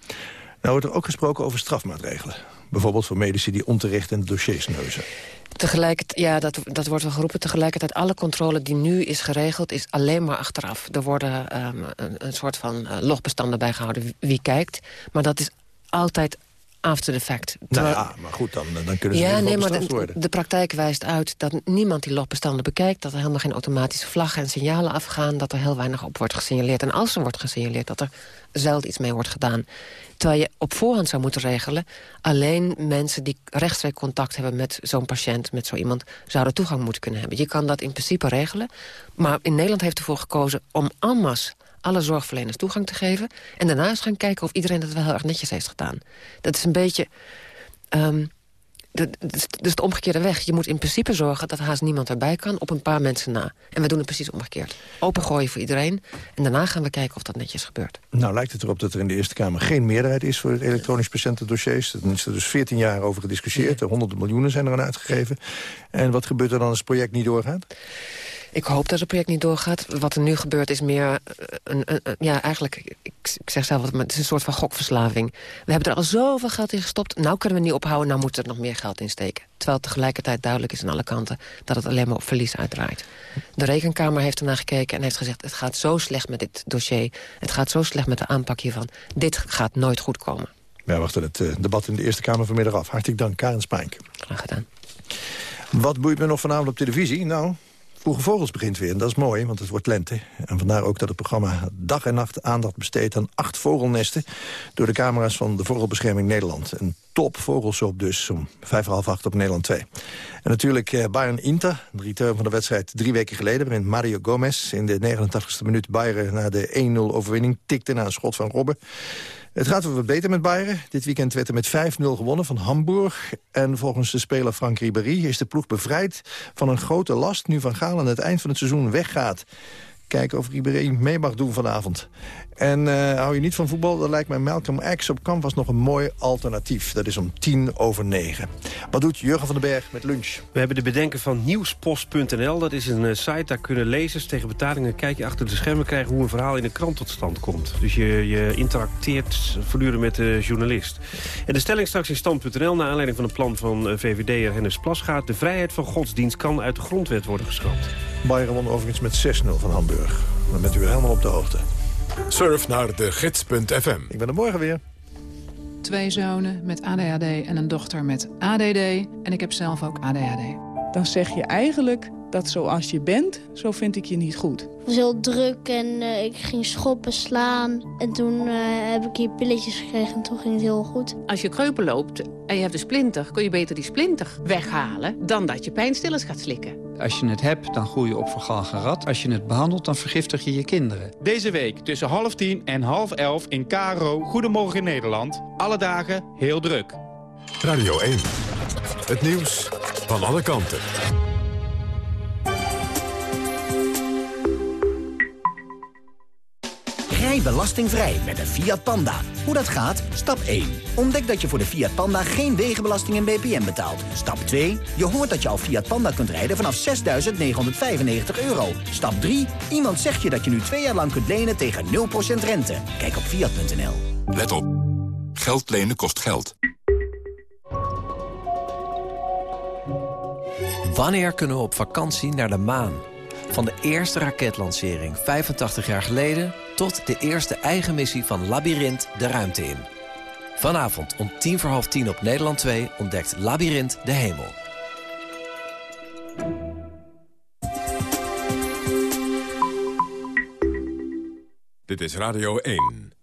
Nou wordt er ook gesproken over strafmaatregelen. Bijvoorbeeld voor medici die onterecht in de dossiers neuzen. Tegelijkertijd, ja, dat, dat wordt wel geroepen. Tegelijkertijd, alle controle die nu is geregeld, is alleen maar achteraf. Er worden um, een, soort van uh, logbestanden bijgehouden wie kijkt. Maar dat is altijd after the fact. Nou ja, maar goed, dan, dan kunnen ze ja, nee, maar de, worden. de praktijk wijst uit dat niemand die logbestanden bekijkt... dat er helemaal geen automatische vlaggen en signalen afgaan... dat er heel weinig op wordt gesignaleerd. En als er wordt gesignaleerd, dat er zelden iets mee wordt gedaan. Terwijl je op voorhand zou moeten regelen... alleen mensen die rechtstreeks contact hebben met zo'n patiënt... met zo iemand, zouden toegang moeten kunnen hebben. Je kan dat in principe regelen. Maar in Nederland heeft ervoor gekozen om Ammas alle zorgverleners toegang te geven... en daarna eens gaan kijken of iedereen dat wel heel erg netjes heeft gedaan. Dat is een beetje... Um, dus de omgekeerde weg. Je moet in principe zorgen dat haast niemand erbij kan... op een paar mensen na. En we doen het precies omgekeerd. Opengooien voor iedereen. En daarna gaan we kijken of dat netjes gebeurt. Nou lijkt het erop dat er in de Eerste Kamer geen meerderheid is... voor het elektronisch patiëntendossiers. Er is er dus 14 jaar over gediscussieerd. Er honderden miljoenen zijn eraan uitgegeven. En wat gebeurt er dan als het project niet doorgaat? Ik hoop dat het project niet doorgaat. Wat er nu gebeurt is meer eh, een, een, een ja, eigenlijk, ik, ik, zeg zelf, het is een soort van gokverslaving. We hebben er al zoveel geld in gestopt. Nou kunnen we niet ophouden, nou moeten we er nog meer geld in steken. Terwijl tegelijkertijd duidelijk is aan alle kanten dat het alleen maar op verlies uitdraait. De Rekenkamer heeft ernaar gekeken en heeft gezegd... het gaat zo slecht met dit dossier, het gaat zo slecht met de aanpak hiervan. Dit gaat nooit goed komen. Wij wachten het uh, debat in de Eerste Kamer vanmiddag af. Hartelijk dank, Karen Spijnk. Graag gedaan. Wat boeit me nog vanavond op televisie? Nou, Vroege Vogels begint weer en dat is mooi, want het wordt lente. En vandaar ook dat het programma dag en nacht aandacht besteedt... aan acht vogelnesten door de camera's van de Vogelbescherming Nederland. Een top vogelsoap dus, om vijf half acht op Nederland 2. En natuurlijk eh, Bayern Inter, de return van de wedstrijd drie weken geleden... waarin Mario Gomez in de 89e minuut Bayern na de 1-0 overwinning... tikte na een schot van Robben. Het gaat weer wat beter met Bayern. Dit weekend werd er met 5-0 gewonnen van Hamburg. En volgens de speler Frank Ribéry is de ploeg bevrijd van een grote last... nu Van Gaal aan het eind van het seizoen weggaat. Kijken of Ribéry mee mag doen vanavond. En uh, hou je niet van voetbal, dan lijkt mij Malcolm X op Canvas nog een mooi alternatief. Dat is om tien over negen. Wat doet Jurgen van den Berg met lunch? We hebben de bedenken van nieuwspost.nl. Dat is een uh, site, daar kunnen lezers tegen betalingen... een kijkje achter de schermen krijgen hoe een verhaal in een krant tot stand komt. Dus je, je interacteert voortdurend met de journalist. En de stelling straks in stand.nl... naar aanleiding van een plan van uh, VVD'er Hennis Plasgaard... de vrijheid van godsdienst kan uit de grondwet worden geschrapt. Bayern won overigens met 6-0 van Hamburg. Dan bent u weer helemaal op de hoogte. Surf naar de gids.fm. Ik ben er morgen weer. Twee zonen met ADHD en een dochter met ADD. En ik heb zelf ook ADHD. Dan zeg je eigenlijk dat zoals je bent, zo vind ik je niet goed. Het was heel druk en uh, ik ging schoppen, slaan. En toen uh, heb ik hier pilletjes gekregen en toen ging het heel goed. Als je kreupel loopt en je hebt een splinter... kun je beter die splinter weghalen dan dat je pijnstillers gaat slikken. Als je het hebt, dan groei je op vergalgen rat. Als je het behandelt, dan vergiftig je je kinderen. Deze week tussen half tien en half elf in KRO Goedemorgen Nederland. Alle dagen heel druk. Radio 1. Het nieuws van alle kanten. Belastingvrij met een Fiat Panda. Hoe dat gaat? Stap 1. Ontdek dat je voor de Fiat Panda geen wegenbelasting en BPM betaalt. Stap 2. Je hoort dat je al Fiat Panda kunt rijden vanaf 6.995 euro. Stap 3. Iemand zegt je dat je nu twee jaar lang kunt lenen tegen 0% rente. Kijk op Fiat.nl. Let op. Geld lenen kost geld. Wanneer kunnen we op vakantie naar de maan? Van de eerste raketlancering 85 jaar geleden... tot de eerste eigen missie van Labyrinth de ruimte in. Vanavond om tien voor half tien op Nederland 2 ontdekt Labyrinth de hemel. Dit is Radio 1.